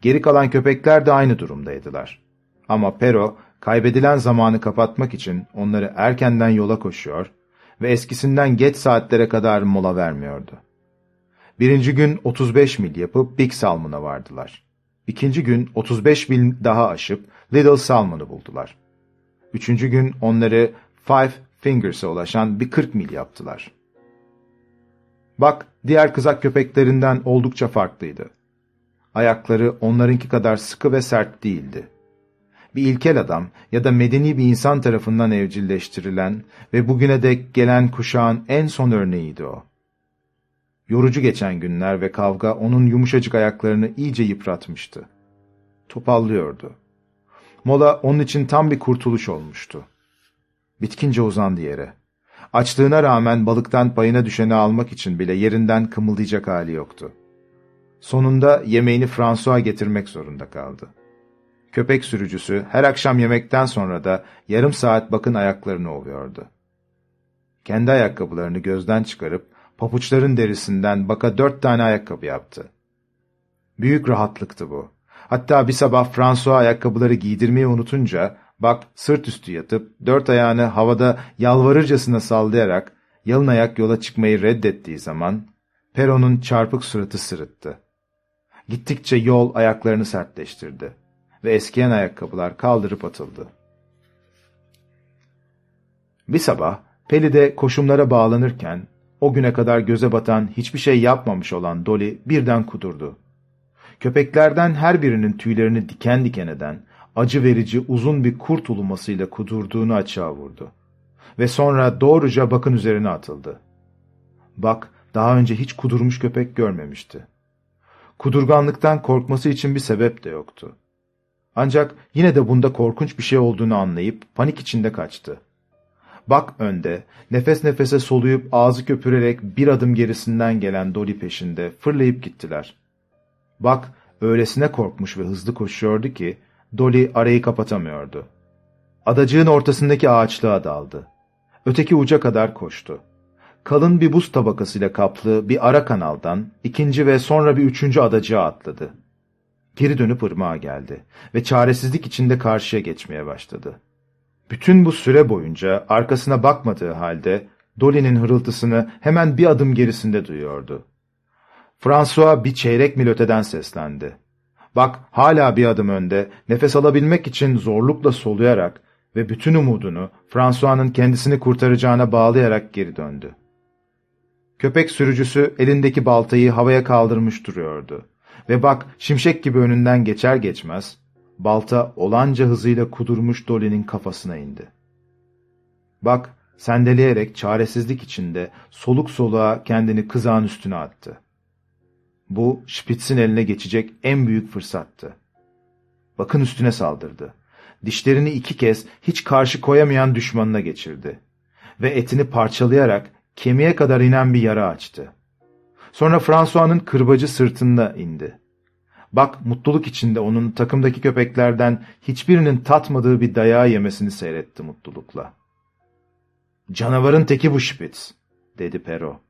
Geri kalan köpekler de aynı durumdaydılar. Ama Pero kaybedilen zamanı kapatmak için onları erkenden yola koşuyor ve eskisinden geç saatlere kadar mola vermiyordu. Birinci gün 35 mil yapıp Big Salmon'a vardılar. İkinci gün 35 mil daha aşıp Little Salmon'ı buldular. Üçüncü gün onları Five Fingers'a ulaşan bir 40 mil yaptılar. Bak, diğer kızak köpeklerinden oldukça farklıydı. Ayakları onlarınki kadar sıkı ve sert değildi. Bir ilkel adam ya da medeni bir insan tarafından evcilleştirilen ve bugüne dek gelen kuşağın en son örneğiydi o. Yorucu geçen günler ve kavga onun yumuşacık ayaklarını iyice yıpratmıştı. Topallıyordu. Mola onun için tam bir kurtuluş olmuştu. Bitkince uzandı yere. Açlığına rağmen balıktan payına düşeni almak için bile yerinden kımıldayacak hali yoktu. Sonunda yemeğini François getirmek zorunda kaldı. Köpek sürücüsü her akşam yemekten sonra da yarım saat bakın ayaklarını ovuyordu. Kendi ayakkabılarını gözden çıkarıp papuçların derisinden baka dört tane ayakkabı yaptı. Büyük rahatlıktı bu. Hatta bir sabah François ayakkabıları giydirmeyi unutunca Bak sırt üstü yatıp dört ayağını havada yalvarırcasına sallayarak yalın ayak yola çıkmayı reddettiği zaman Peron'un çarpık suratı sırıttı. Gittikçe yol ayaklarını sertleştirdi ve eskiyen ayakkabılar kaldırıp atıldı. Bir sabah Peli'de koşumlara bağlanırken o güne kadar göze batan hiçbir şey yapmamış olan Dolly birden kudurdu. Köpeklerden her birinin tüylerini diken diken eden, acı verici uzun bir kurt ulumasıyla kudurduğunu açığa vurdu. Ve sonra doğruca Bak'ın üzerine atıldı. Bak, daha önce hiç kudurmuş köpek görmemişti. Kudurganlıktan korkması için bir sebep de yoktu. Ancak yine de bunda korkunç bir şey olduğunu anlayıp panik içinde kaçtı. Bak önde, nefes nefese soluyup ağzı köpürerek bir adım gerisinden gelen Dolly peşinde fırlayıp gittiler. Bak, öylesine korkmuş ve hızlı koşuyordu ki, Dolly arayı kapatamıyordu. Adacığın ortasındaki ağaçlığa daldı. öteki uca kadar koştu. Kalın bir buz tabakasıyla kaplı bir ara kanaldan ikinci ve sonra bir üçüncü adacığa atladı. Geri dönüp ırmağa geldi ve çaresizlik içinde karşıya geçmeye başladı. Bütün bu süre boyunca arkasına bakmadığı halde Dolly'nin hırıltısını hemen bir adım gerisinde duyuyordu. François bir çeyrek mil öteden seslendi. Bak hala bir adım önde, nefes alabilmek için zorlukla soluyarak ve bütün umudunu François'nın kendisini kurtaracağına bağlayarak geri döndü. Köpek sürücüsü elindeki baltayı havaya kaldırmış duruyordu. Ve bak şimşek gibi önünden geçer geçmez, balta olanca hızıyla kudurmuş Dolly'nin kafasına indi. Bak sendeleyerek çaresizlik içinde soluk soluğa kendini kızağın üstüne attı. Bu Spitz'in eline geçecek en büyük fırsattı. Bakın üstüne saldırdı. Dişlerini iki kez hiç karşı koyamayan düşmanına geçirdi. Ve etini parçalayarak kemiğe kadar inen bir yara açtı. Sonra François'nın kırbacı sırtında indi. Bak mutluluk içinde onun takımdaki köpeklerden hiçbirinin tatmadığı bir dayağı yemesini seyretti mutlulukla. Canavarın teki bu Spitz, dedi Pero.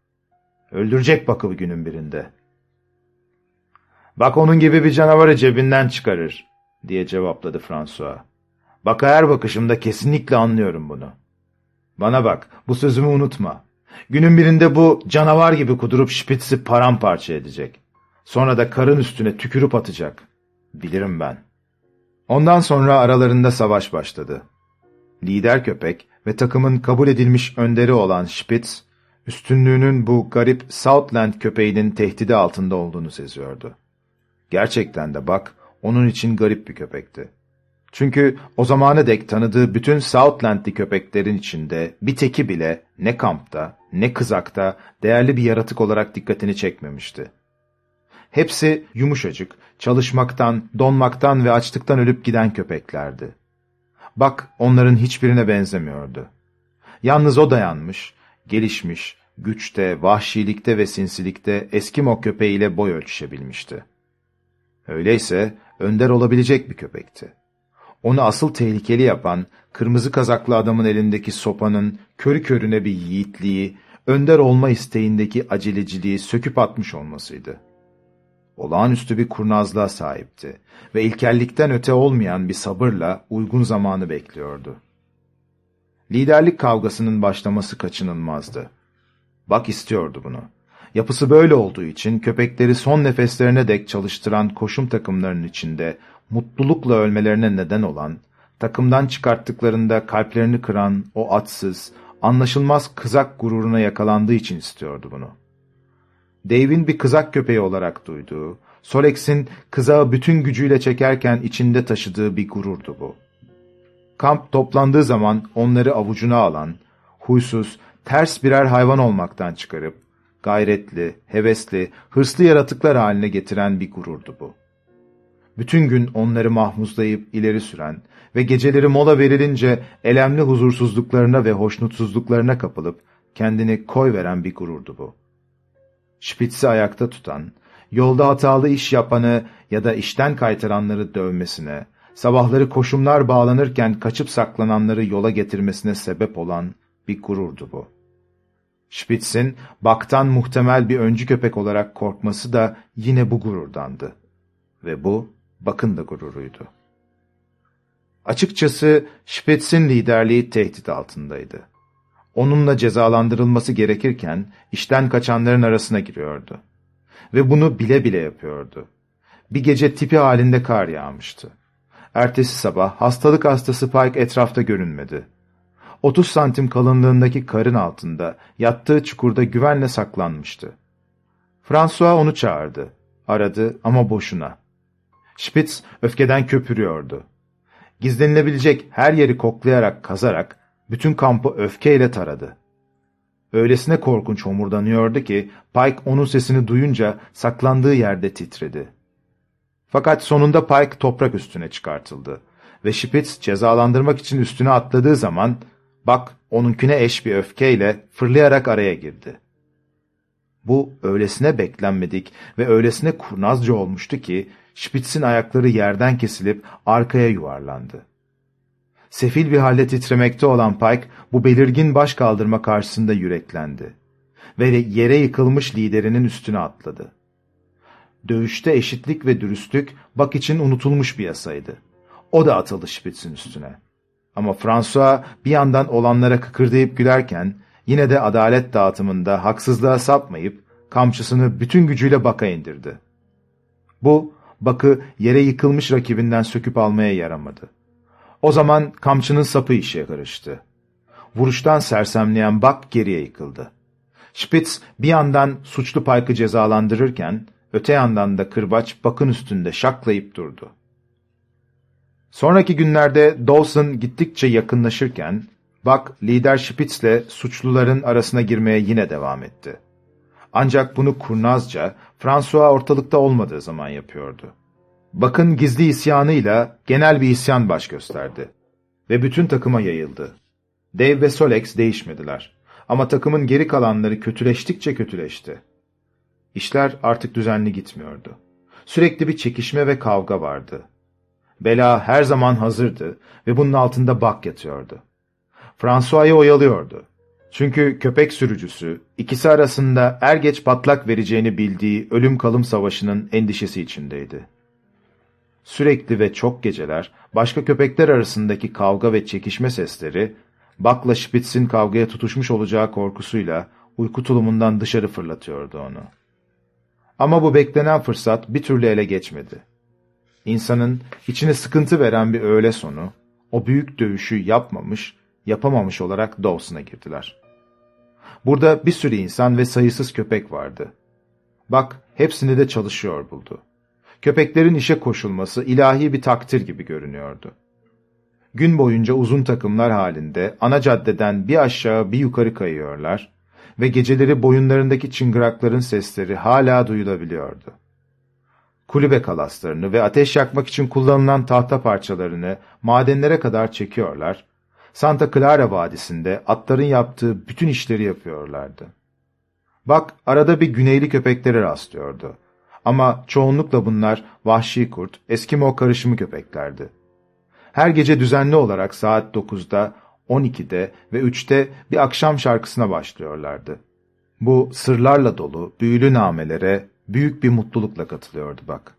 Öldürecek bakı günün birinde. Bak onun gibi bir canavarı cebinden çıkarır, diye cevapladı François. Bak her bakışımda kesinlikle anlıyorum bunu. Bana bak, bu sözümü unutma. Günün birinde bu canavar gibi kudurup Spitz'i paramparça edecek. Sonra da karın üstüne tükürüp atacak. Bilirim ben. Ondan sonra aralarında savaş başladı. Lider köpek ve takımın kabul edilmiş önderi olan Spitz, üstünlüğünün bu garip Southland köpeğinin tehdidi altında olduğunu seziyordu. Gerçekten de bak, onun için garip bir köpekti. Çünkü o zamana dek tanıdığı bütün Southland'li köpeklerin içinde bir teki bile ne kampta ne kızakta değerli bir yaratık olarak dikkatini çekmemişti. Hepsi yumuşacık, çalışmaktan, donmaktan ve açlıktan ölüp giden köpeklerdi. Bak onların hiçbirine benzemiyordu. Yalnız o dayanmış, gelişmiş, güçte, vahşilikte ve sinsilikte Eskimo köpeğiyle boy ölçüşebilmişti. Öyleyse önder olabilecek bir köpekti. Onu asıl tehlikeli yapan, kırmızı kazaklı adamın elindeki sopanın körü körüne bir yiğitliği, önder olma isteğindeki aceleciliği söküp atmış olmasıydı. Olağanüstü bir kurnazlığa sahipti ve ilkellikten öte olmayan bir sabırla uygun zamanı bekliyordu. Liderlik kavgasının başlaması kaçınılmazdı. Bak istiyordu bunu. Yapısı böyle olduğu için köpekleri son nefeslerine dek çalıştıran koşum takımlarının içinde mutlulukla ölmelerine neden olan, takımdan çıkarttıklarında kalplerini kıran o atsız, anlaşılmaz kızak gururuna yakalandığı için istiyordu bunu. Dave'in bir kızak köpeği olarak duyduğu, Solex'in kızağı bütün gücüyle çekerken içinde taşıdığı bir gururdu bu. Kamp toplandığı zaman onları avucuna alan, huysuz, ters birer hayvan olmaktan çıkarıp, gayretli, hevesli, hırslı yaratıklar haline getiren bir gururdu bu. Bütün gün onları mahmuzlayıp ileri süren ve geceleri mola verilince elemli huzursuzluklarına ve hoşnutsuzluklarına kapılıp kendini koy veren bir gururdu bu. Spitz'i ayakta tutan, yolda hatalı iş yapanı ya da işten kaytaranları dövmesine, sabahları koşumlar bağlanırken kaçıp saklananları yola getirmesine sebep olan bir gururdu bu. Spitz'in baktan muhtemel bir öncü köpek olarak korkması da yine bu gururdandı. Ve bu bakın da gururuydu. Açıkçası Spitz'in liderliği tehdit altındaydı. Onunla cezalandırılması gerekirken işten kaçanların arasına giriyordu. Ve bunu bile bile yapıyordu. Bir gece tipi halinde kar yağmıştı. Ertesi sabah hastalık hastası Pike etrafta görünmedi. 30 santim kalınlığındaki karın altında, yattığı çukurda güvenle saklanmıştı. François onu çağırdı. Aradı ama boşuna. Spitz öfkeden köpürüyordu. Gizlenilebilecek her yeri koklayarak, kazarak, bütün kampı öfkeyle taradı. Öylesine korkunç homurdanıyordu ki, Pike onun sesini duyunca saklandığı yerde titredi. Fakat sonunda Pike toprak üstüne çıkartıldı ve Spitz cezalandırmak için üstüne atladığı zaman Bak onunkine eş bir öfkeyle fırlayarak araya girdi. Bu öylesine beklenmedik ve öylesine kurnazca olmuştu ki Spitz'in ayakları yerden kesilip arkaya yuvarlandı. Sefil bir halde titremekte olan Pike, bu belirgin baş kaldırma karşısında yüreklendi. Ve yere yıkılmış liderinin üstüne atladı. Dövüşte eşitlik ve dürüstlük Bak için unutulmuş bir yasaydı. O da atıldı Spitz'in üstüne. Ama François bir yandan olanlara kıkırdayıp gülerken, yine de adalet dağıtımında haksızlığa sapmayıp, kamçısını bütün gücüyle Bak'a indirdi. Bu, Bak'ı yere yıkılmış rakibinden söküp almaya yaramadı. O zaman kamçının sapı işe karıştı. Vuruştan sersemleyen Bak geriye yıkıldı. Spitz bir yandan suçlu Pike'ı cezalandırırken, öte yandan da kırbaç Bak'ın üstünde şaklayıp durdu. Sonraki günlerde Dawson gittikçe yakınlaşırken, Buck lider Spitz'le suçluların arasına girmeye yine devam etti. Ancak bunu kurnazca, François ortalıkta olmadığı zaman yapıyordu. Buck'ın gizli isyanıyla genel bir isyan baş gösterdi. Ve bütün takıma yayıldı. Dave ve Solex değişmediler. Ama takımın geri kalanları kötüleştikçe kötüleşti. İşler artık düzenli gitmiyordu. Sürekli bir çekişme ve kavga vardı. Bela her zaman hazırdı ve bunun altında bak yatıyordu. François'ı oyalıyordu. Çünkü köpek sürücüsü ikisi arasında er geç patlak vereceğini bildiği ölüm kalım savaşının endişesi içindeydi. Sürekli ve çok geceler başka köpekler arasındaki kavga ve çekişme sesleri Bak'la Spitz'in kavgaya tutuşmuş olacağı korkusuyla uyku tulumundan dışarı fırlatıyordu onu. Ama bu beklenen fırsat bir türlü ele geçmedi. İnsanın içine sıkıntı veren bir öğle sonu, o büyük dövüşü yapmamış, yapamamış olarak Dawson'a girdiler. Burada bir sürü insan ve sayısız köpek vardı. Bak, hepsini de çalışıyor buldu. Köpeklerin işe koşulması ilahi bir takdir gibi görünüyordu. Gün boyunca uzun takımlar halinde ana caddeden bir aşağı bir yukarı kayıyorlar ve geceleri boyunlarındaki çıngırakların sesleri hala duyulabiliyordu kulübe kalaslarını ve ateş yakmak için kullanılan tahta parçalarını madenlere kadar çekiyorlar, Santa Clara Vadisi'nde atların yaptığı bütün işleri yapıyorlardı. Bak arada bir güneyli köpekleri rastlıyordu. Ama çoğunlukla bunlar vahşi kurt, Eskimo karışımı köpeklerdi. Her gece düzenli olarak saat 9'da, 12'de ve 3'te bir akşam şarkısına başlıyorlardı. Bu sırlarla dolu, büyülü namelere büyük bir mutlulukla katılıyordu bak.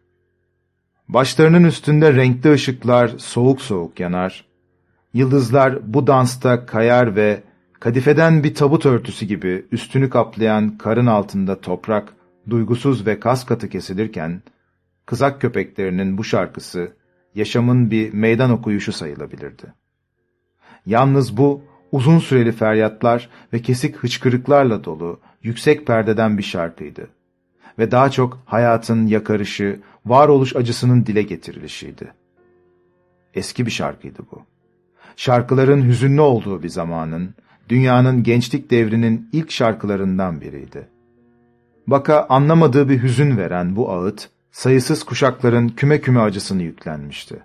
Başlarının üstünde renkli ışıklar soğuk soğuk yanar. Yıldızlar bu dansta kayar ve kadifeden bir tabut örtüsü gibi üstünü kaplayan karın altında toprak, duygusuz ve kas katı kesilirken, kızak köpeklerinin bu şarkısı yaşamın bir meydan okuyuşu sayılabilirdi. Yalnız bu uzun süreli feryatlar ve kesik hıçkırıklarla dolu yüksek perdeden bir şarkıydı ve daha çok hayatın yakarışı, varoluş acısının dile getirilişiydi. Eski bir şarkıydı bu. Şarkıların hüzünlü olduğu bir zamanın, dünyanın gençlik devrinin ilk şarkılarından biriydi. Baka anlamadığı bir hüzün veren bu ağıt, sayısız kuşakların küme küme acısını yüklenmişti.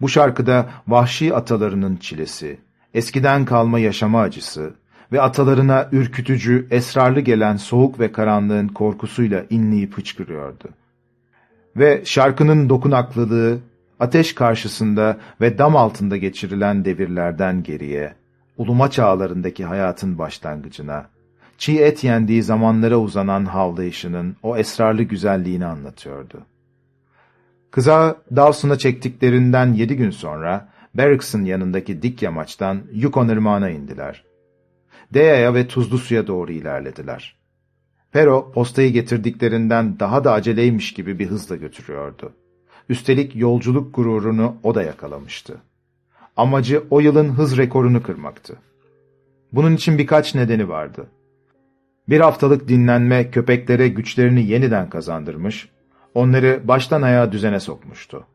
Bu şarkıda vahşi atalarının çilesi, eskiden kalma yaşama acısı, ve atalarına ürkütücü, esrarlı gelen soğuk ve karanlığın korkusuyla inleyip hıçkırıyordu. Ve şarkının dokunaklılığı, ateş karşısında ve dam altında geçirilen devirlerden geriye, uluma çağlarındaki hayatın başlangıcına, çiğ et yendiği zamanlara uzanan havlayışının o esrarlı güzelliğini anlatıyordu. Kıza Dawson'a çektiklerinden yedi gün sonra, Barracks'ın yanındaki dik yamaçtan Yukon Irmağı'na indiler. Dea'ya ve tuzlu suya doğru ilerlediler. Pero postayı getirdiklerinden daha da aceleymiş gibi bir hızla götürüyordu. Üstelik yolculuk gururunu o da yakalamıştı. Amacı o yılın hız rekorunu kırmaktı. Bunun için birkaç nedeni vardı. Bir haftalık dinlenme köpeklere güçlerini yeniden kazandırmış, onları baştan ayağa düzene sokmuştu.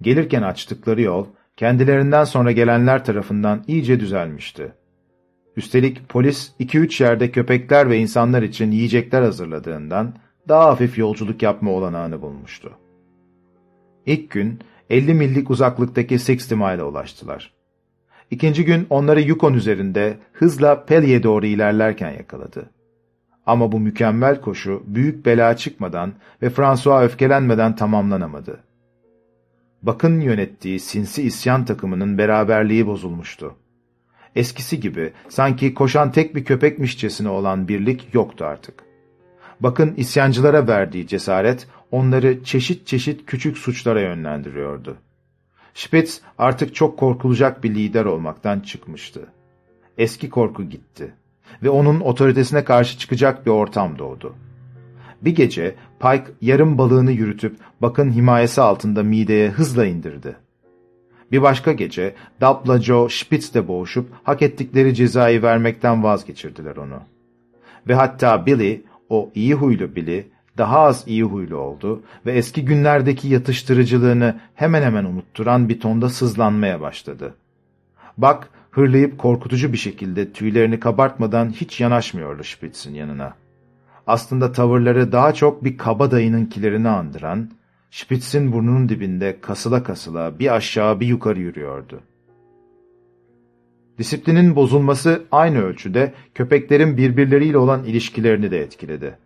Gelirken açtıkları yol, kendilerinden sonra gelenler tarafından iyice düzelmişti. Üstelik polis 2-3 yerde köpekler ve insanlar için yiyecekler hazırladığından daha hafif yolculuk yapma olanağını bulmuştu. İlk gün 50 millik uzaklıktaki Sixty Mile'a ulaştılar. İkinci gün onları Yukon üzerinde hızla Pelye'ye doğru ilerlerken yakaladı. Ama bu mükemmel koşu büyük bela çıkmadan ve François öfkelenmeden tamamlanamadı. Bakın yönettiği sinsi isyan takımının beraberliği bozulmuştu. Eskisi gibi sanki koşan tek bir köpekmişçesine olan birlik yoktu artık. Bakın isyancılara verdiği cesaret onları çeşit çeşit küçük suçlara yönlendiriyordu. Spitz artık çok korkulacak bir lider olmaktan çıkmıştı. Eski korku gitti ve onun otoritesine karşı çıkacak bir ortam doğdu. Bir gece Pike yarım balığını yürütüp bakın himayesi altında mideye hızla indirdi. Bir başka gece Dab'la Joe Spitz'le boğuşup hak ettikleri cezayı vermekten vazgeçirdiler onu. Ve hatta Billy, o iyi huylu Billy, daha az iyi huylu oldu ve eski günlerdeki yatıştırıcılığını hemen hemen unutturan bir tonda sızlanmaya başladı. Bak, hırlayıp korkutucu bir şekilde tüylerini kabartmadan hiç yanaşmıyordu Spitz'in yanına. Aslında tavırları daha çok bir kabadayınınkilerini andıran, Spitz'in burnunun dibinde kasıla kasıla bir aşağı bir yukarı yürüyordu. Disiplinin bozulması aynı ölçüde köpeklerin birbirleriyle olan ilişkilerini de etkiledi.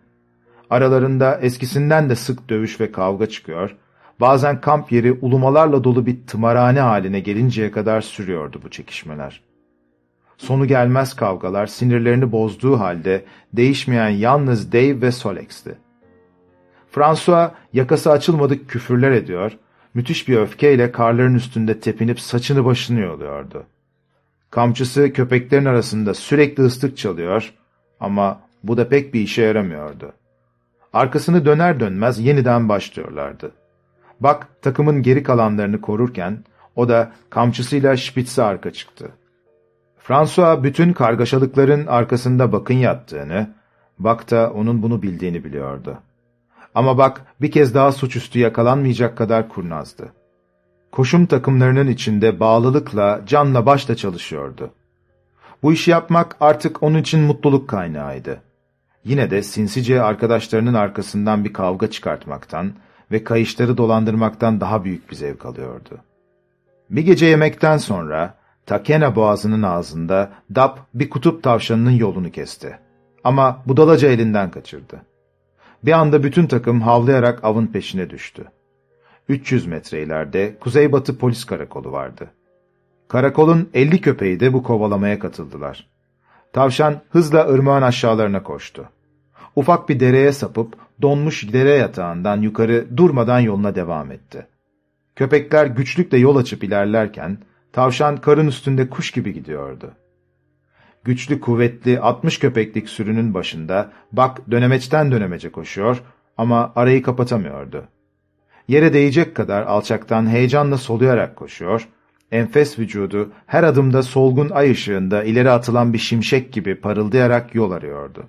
Aralarında eskisinden de sık dövüş ve kavga çıkıyor, bazen kamp yeri ulumalarla dolu bir tımarhane haline gelinceye kadar sürüyordu bu çekişmeler. Sonu gelmez kavgalar sinirlerini bozduğu halde değişmeyen yalnız Dave ve Solex'ti. François yakası açılmadık küfürler ediyor, müthiş bir öfkeyle karların üstünde tepinip saçını başını yoluyordu. Kamçısı köpeklerin arasında sürekli ıslık çalıyor ama bu da pek bir işe yaramıyordu. Arkasını döner dönmez yeniden başlıyorlardı. Bak takımın geri kalanlarını korurken o da kamçısıyla Spitz'e arka çıktı. François bütün kargaşalıkların arkasında bakın yattığını, Bak da onun bunu bildiğini biliyordu. Ama Bak bir kez daha suçüstü yakalanmayacak kadar kurnazdı. Koşum takımlarının içinde bağlılıkla, canla başla çalışıyordu. Bu işi yapmak artık onun için mutluluk kaynağıydı. Yine de sinsice arkadaşlarının arkasından bir kavga çıkartmaktan ve kayışları dolandırmaktan daha büyük bir zevk alıyordu. Bir gece yemekten sonra Takena boğazının ağzında Dap bir kutup tavşanının yolunu kesti. Ama budalaca elinden kaçırdı. Bir anda bütün takım havlayarak avın peşine düştü. 300 metre ileride Kuzeybatı Polis Karakolu vardı. Karakolun 50 köpeği de bu kovalamaya katıldılar. Tavşan hızla ırmağın aşağılarına koştu. Ufak bir dereye sapıp donmuş dere yatağından yukarı durmadan yoluna devam etti. Köpekler güçlükle yol açıp ilerlerken tavşan karın üstünde kuş gibi gidiyordu. Güçlü kuvvetli 60 köpeklik sürünün başında bak dönemeçten dönemece koşuyor ama arayı kapatamıyordu. Yere değecek kadar alçaktan heyecanla soluyarak koşuyor, enfes vücudu her adımda solgun ay ışığında ileri atılan bir şimşek gibi parıldayarak yol arıyordu.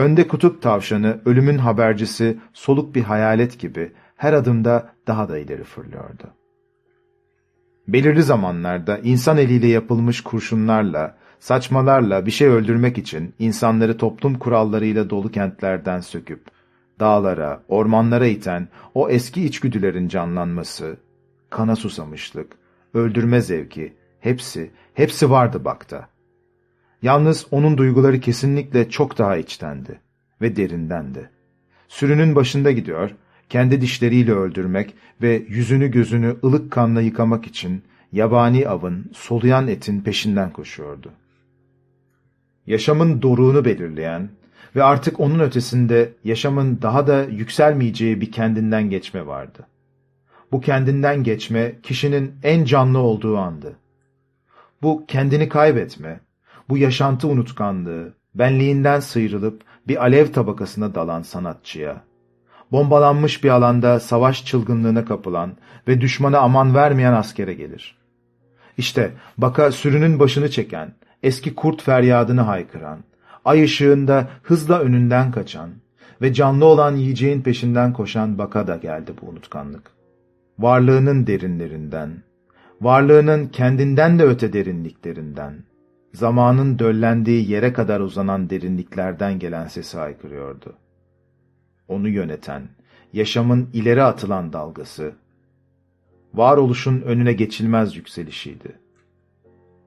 Önde kutup tavşanı, ölümün habercisi, soluk bir hayalet gibi her adımda daha da ileri fırlıyordu. Belirli zamanlarda insan eliyle yapılmış kurşunlarla, saçmalarla bir şey öldürmek için insanları toplum kurallarıyla dolu kentlerden söküp, dağlara, ormanlara iten o eski içgüdülerin canlanması, kana susamışlık, öldürme zevki, hepsi, hepsi vardı bakta. Yalnız onun duyguları kesinlikle çok daha içtendi ve derindendi. Sürünün başında gidiyor, kendi dişleriyle öldürmek ve yüzünü gözünü ılık kanla yıkamak için yabani avın, soluyan etin peşinden koşuyordu. Yaşamın doruğunu belirleyen ve artık onun ötesinde yaşamın daha da yükselmeyeceği bir kendinden geçme vardı. Bu kendinden geçme kişinin en canlı olduğu andı. Bu kendini kaybetme, bu yaşantı unutkanlığı, benliğinden sıyrılıp bir alev tabakasına dalan sanatçıya, bombalanmış bir alanda savaş çılgınlığına kapılan ve düşmana aman vermeyen askere gelir. İşte baka sürünün başını çeken, eski kurt feryadını haykıran, ay ışığında hızla önünden kaçan ve canlı olan yiyeceğin peşinden koşan baka da geldi bu unutkanlık. Varlığının derinlerinden, varlığının kendinden de öte derinliklerinden, zamanın döllendiği yere kadar uzanan derinliklerden gelen sesi haykırıyordu. Onu yöneten, yaşamın ileri atılan dalgası, varoluşun önüne geçilmez yükselişiydi.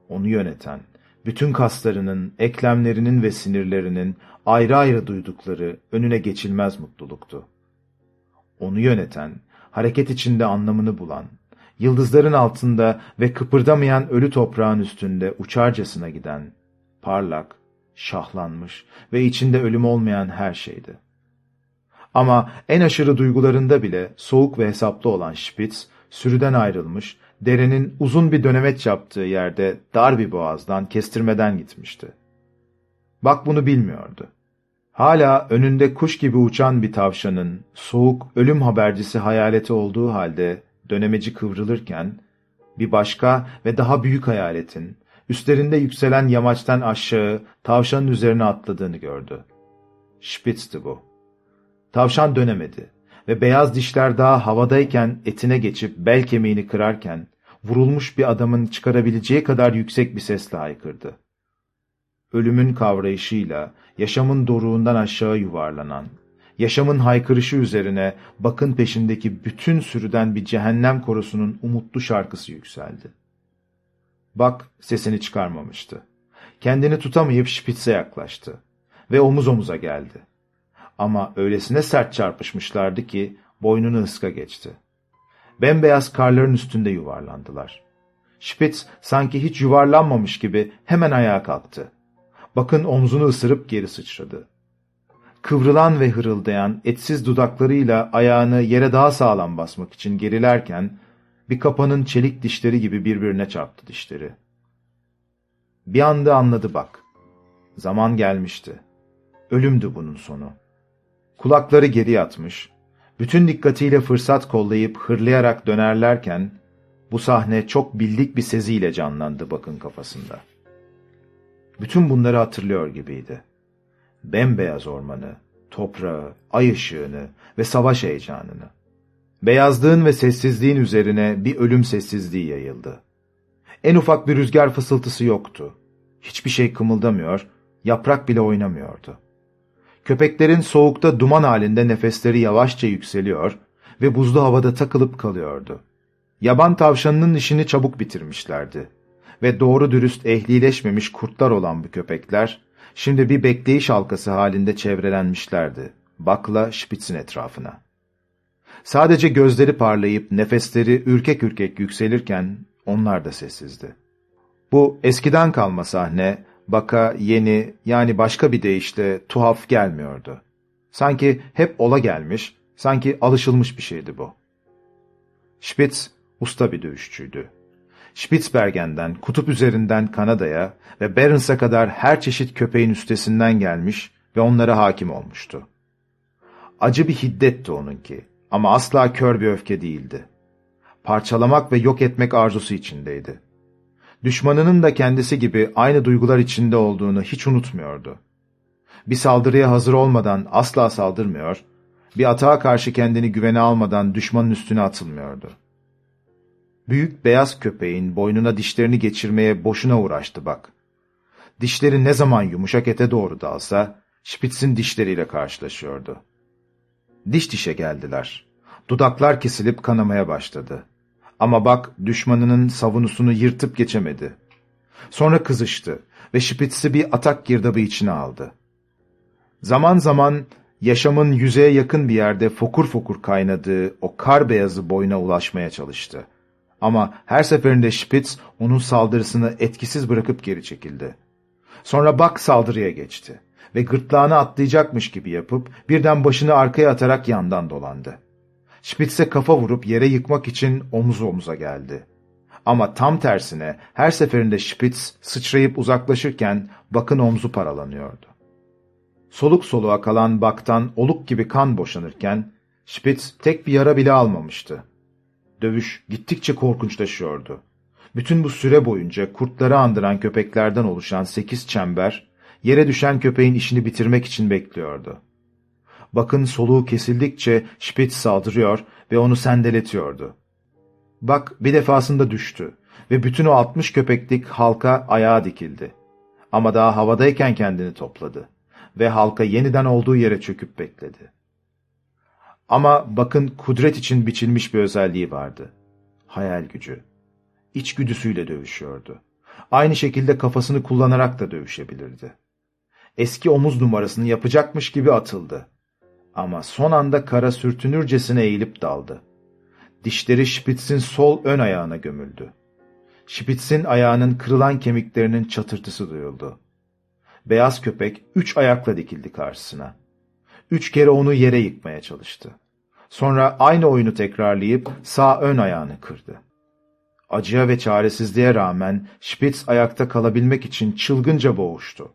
Onu yöneten, bütün kaslarının, eklemlerinin ve sinirlerinin ayrı ayrı duydukları önüne geçilmez mutluluktu. Onu yöneten, hareket içinde anlamını bulan, yıldızların altında ve kıpırdamayan ölü toprağın üstünde uçarcasına giden, parlak, şahlanmış ve içinde ölüm olmayan her şeydi. Ama en aşırı duygularında bile soğuk ve hesaplı olan Spitz, sürüden ayrılmış, derenin uzun bir dönemeç yaptığı yerde dar bir boğazdan kestirmeden gitmişti. Bak bunu bilmiyordu. Hala önünde kuş gibi uçan bir tavşanın, soğuk, ölüm habercisi hayaleti olduğu halde dönemeci kıvrılırken, bir başka ve daha büyük hayaletin, üstlerinde yükselen yamaçtan aşağı tavşanın üzerine atladığını gördü. Spitz'ti bu. Tavşan dönemedi ve beyaz dişler daha havadayken etine geçip bel kemiğini kırarken, vurulmuş bir adamın çıkarabileceği kadar yüksek bir sesle haykırdı. Ölümün kavrayışıyla, yaşamın doruğundan aşağı yuvarlanan, yaşamın haykırışı üzerine bakın peşindeki bütün sürüden bir cehennem korusunun umutlu şarkısı yükseldi. Bak sesini çıkarmamıştı. Kendini tutamayıp şpitse yaklaştı ve omuz omuza geldi. Ama öylesine sert çarpışmışlardı ki boynunu ıska geçti. Bembeyaz karların üstünde yuvarlandılar. Spitz sanki hiç yuvarlanmamış gibi hemen ayağa kalktı. Bakın omzunu ısırıp geri sıçradı. Kıvrılan ve hırıldayan etsiz dudaklarıyla ayağını yere daha sağlam basmak için gerilerken bir kapanın çelik dişleri gibi birbirine çarptı dişleri. Bir anda anladı bak. Zaman gelmişti. Ölümdü bunun sonu. Kulakları geri yatmış, bütün dikkatiyle fırsat kollayıp hırlayarak dönerlerken, bu sahne çok bildik bir seziyle canlandı bakın kafasında. Bütün bunları hatırlıyor gibiydi. Bembeyaz ormanı, toprağı, ay ışığını ve savaş heyecanını. Beyazlığın ve sessizliğin üzerine bir ölüm sessizliği yayıldı. En ufak bir rüzgar fısıltısı yoktu. Hiçbir şey kımıldamıyor, yaprak bile oynamıyordu. Köpeklerin soğukta duman halinde nefesleri yavaşça yükseliyor ve buzlu havada takılıp kalıyordu. Yaban tavşanının işini çabuk bitirmişlerdi. Ve doğru dürüst ehlileşmemiş kurtlar olan bu köpekler, şimdi bir bekleyiş halkası halinde çevrelenmişlerdi. Bakla Spitz'in etrafına. Sadece gözleri parlayıp nefesleri ürkek ürkek yükselirken onlar da sessizdi. Bu eskiden kalma sahne Baka yeni yani başka bir deyişle tuhaf gelmiyordu. Sanki hep ola gelmiş, sanki alışılmış bir şeydi bu. Spitz usta bir dövüşçüydü. Spitzbergen'den, kutup üzerinden Kanada'ya ve Barents'a kadar her çeşit köpeğin üstesinden gelmiş ve onlara hakim olmuştu. Acı bir hiddetti onunki ama asla kör bir öfke değildi. Parçalamak ve yok etmek arzusu içindeydi düşmanının da kendisi gibi aynı duygular içinde olduğunu hiç unutmuyordu. Bir saldırıya hazır olmadan asla saldırmıyor, bir atağa karşı kendini güvene almadan düşmanın üstüne atılmıyordu. Büyük beyaz köpeğin boynuna dişlerini geçirmeye boşuna uğraştı bak. Dişleri ne zaman yumuşak ete doğru dalsa, Spitz'in dişleriyle karşılaşıyordu. Diş dişe geldiler. Dudaklar kesilip kanamaya başladı. Ama bak düşmanının savunusunu yırtıp geçemedi. Sonra kızıştı ve Spitz'i bir atak girdabı içine aldı. Zaman zaman yaşamın yüzeye yakın bir yerde fokur fokur kaynadığı o kar beyazı boyuna ulaşmaya çalıştı. Ama her seferinde Spitz onun saldırısını etkisiz bırakıp geri çekildi. Sonra bak saldırıya geçti ve gırtlağını atlayacakmış gibi yapıp birden başını arkaya atarak yandan dolandı. Spitz'e kafa vurup yere yıkmak için omuz omuza geldi. Ama tam tersine her seferinde Spitz sıçrayıp uzaklaşırken Bak'ın omzu paralanıyordu. Soluk soluğa kalan Bak'tan oluk gibi kan boşanırken Spitz tek bir yara bile almamıştı. Dövüş gittikçe korkunçlaşıyordu. Bütün bu süre boyunca kurtları andıran köpeklerden oluşan sekiz çember, yere düşen köpeğin işini bitirmek için bekliyordu. Bakın soluğu kesildikçe Spitz saldırıyor ve onu sendeletiyordu. Bak bir defasında düştü ve bütün o altmış köpeklik halka ayağa dikildi. Ama daha havadayken kendini topladı ve halka yeniden olduğu yere çöküp bekledi. Ama bakın kudret için biçilmiş bir özelliği vardı. Hayal gücü. İçgüdüsüyle dövüşüyordu. Aynı şekilde kafasını kullanarak da dövüşebilirdi. Eski omuz numarasını yapacakmış gibi atıldı. Ama son anda kara sürtünürcesine eğilip daldı. Dişleri Spitz'in sol ön ayağına gömüldü. Spitz'in ayağının kırılan kemiklerinin çatırtısı duyuldu. Beyaz köpek üç ayakla dikildi karşısına. Üç kere onu yere yıkmaya çalıştı. Sonra aynı oyunu tekrarlayıp sağ ön ayağını kırdı. Acıya ve çaresizliğe rağmen Spitz ayakta kalabilmek için çılgınca boğuştu.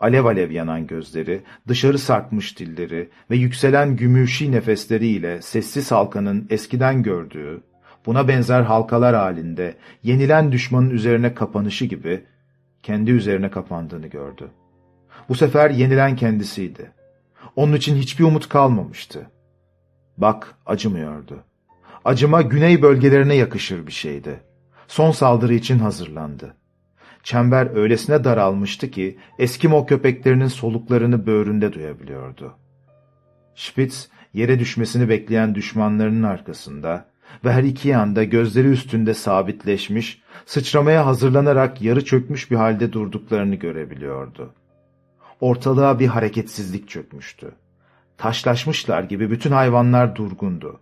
Alev alev yanan gözleri, dışarı sarkmış dilleri ve yükselen gümüşi nefesleriyle sessiz halkanın eskiden gördüğü, buna benzer halkalar halinde yenilen düşmanın üzerine kapanışı gibi kendi üzerine kapandığını gördü. Bu sefer yenilen kendisiydi. Onun için hiçbir umut kalmamıştı. Bak acımıyordu. Acıma güney bölgelerine yakışır bir şeydi. Son saldırı için hazırlandı. Çember öylesine daralmıştı ki Eskimo köpeklerinin soluklarını böğründe duyabiliyordu. Spitz yere düşmesini bekleyen düşmanlarının arkasında ve her iki yanda gözleri üstünde sabitleşmiş, sıçramaya hazırlanarak yarı çökmüş bir halde durduklarını görebiliyordu. Ortalığa bir hareketsizlik çökmüştü. Taşlaşmışlar gibi bütün hayvanlar durgundu.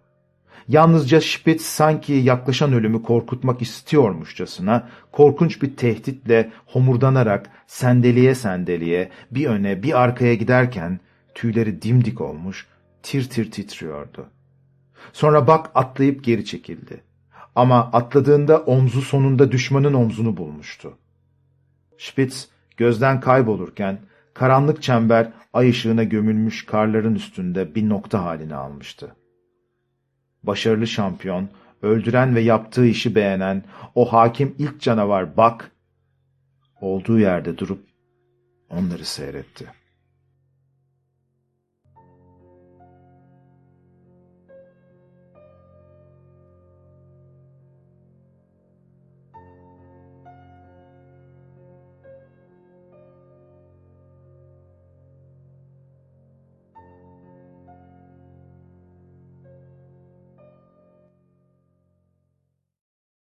Yalnızca Spitz sanki yaklaşan ölümü korkutmak istiyormuşçasına korkunç bir tehditle homurdanarak sendeliye sendeliye bir öne bir arkaya giderken tüyleri dimdik olmuş, tir tir titriyordu. Sonra bak atlayıp geri çekildi. Ama atladığında omzu sonunda düşmanın omzunu bulmuştu. Spitz gözden kaybolurken karanlık çember ay ışığına gömülmüş karların üstünde bir nokta halini almıştı. Başarılı şampiyon, öldüren ve yaptığı işi beğenen o hakim ilk canavar Bak, olduğu yerde durup onları seyretti.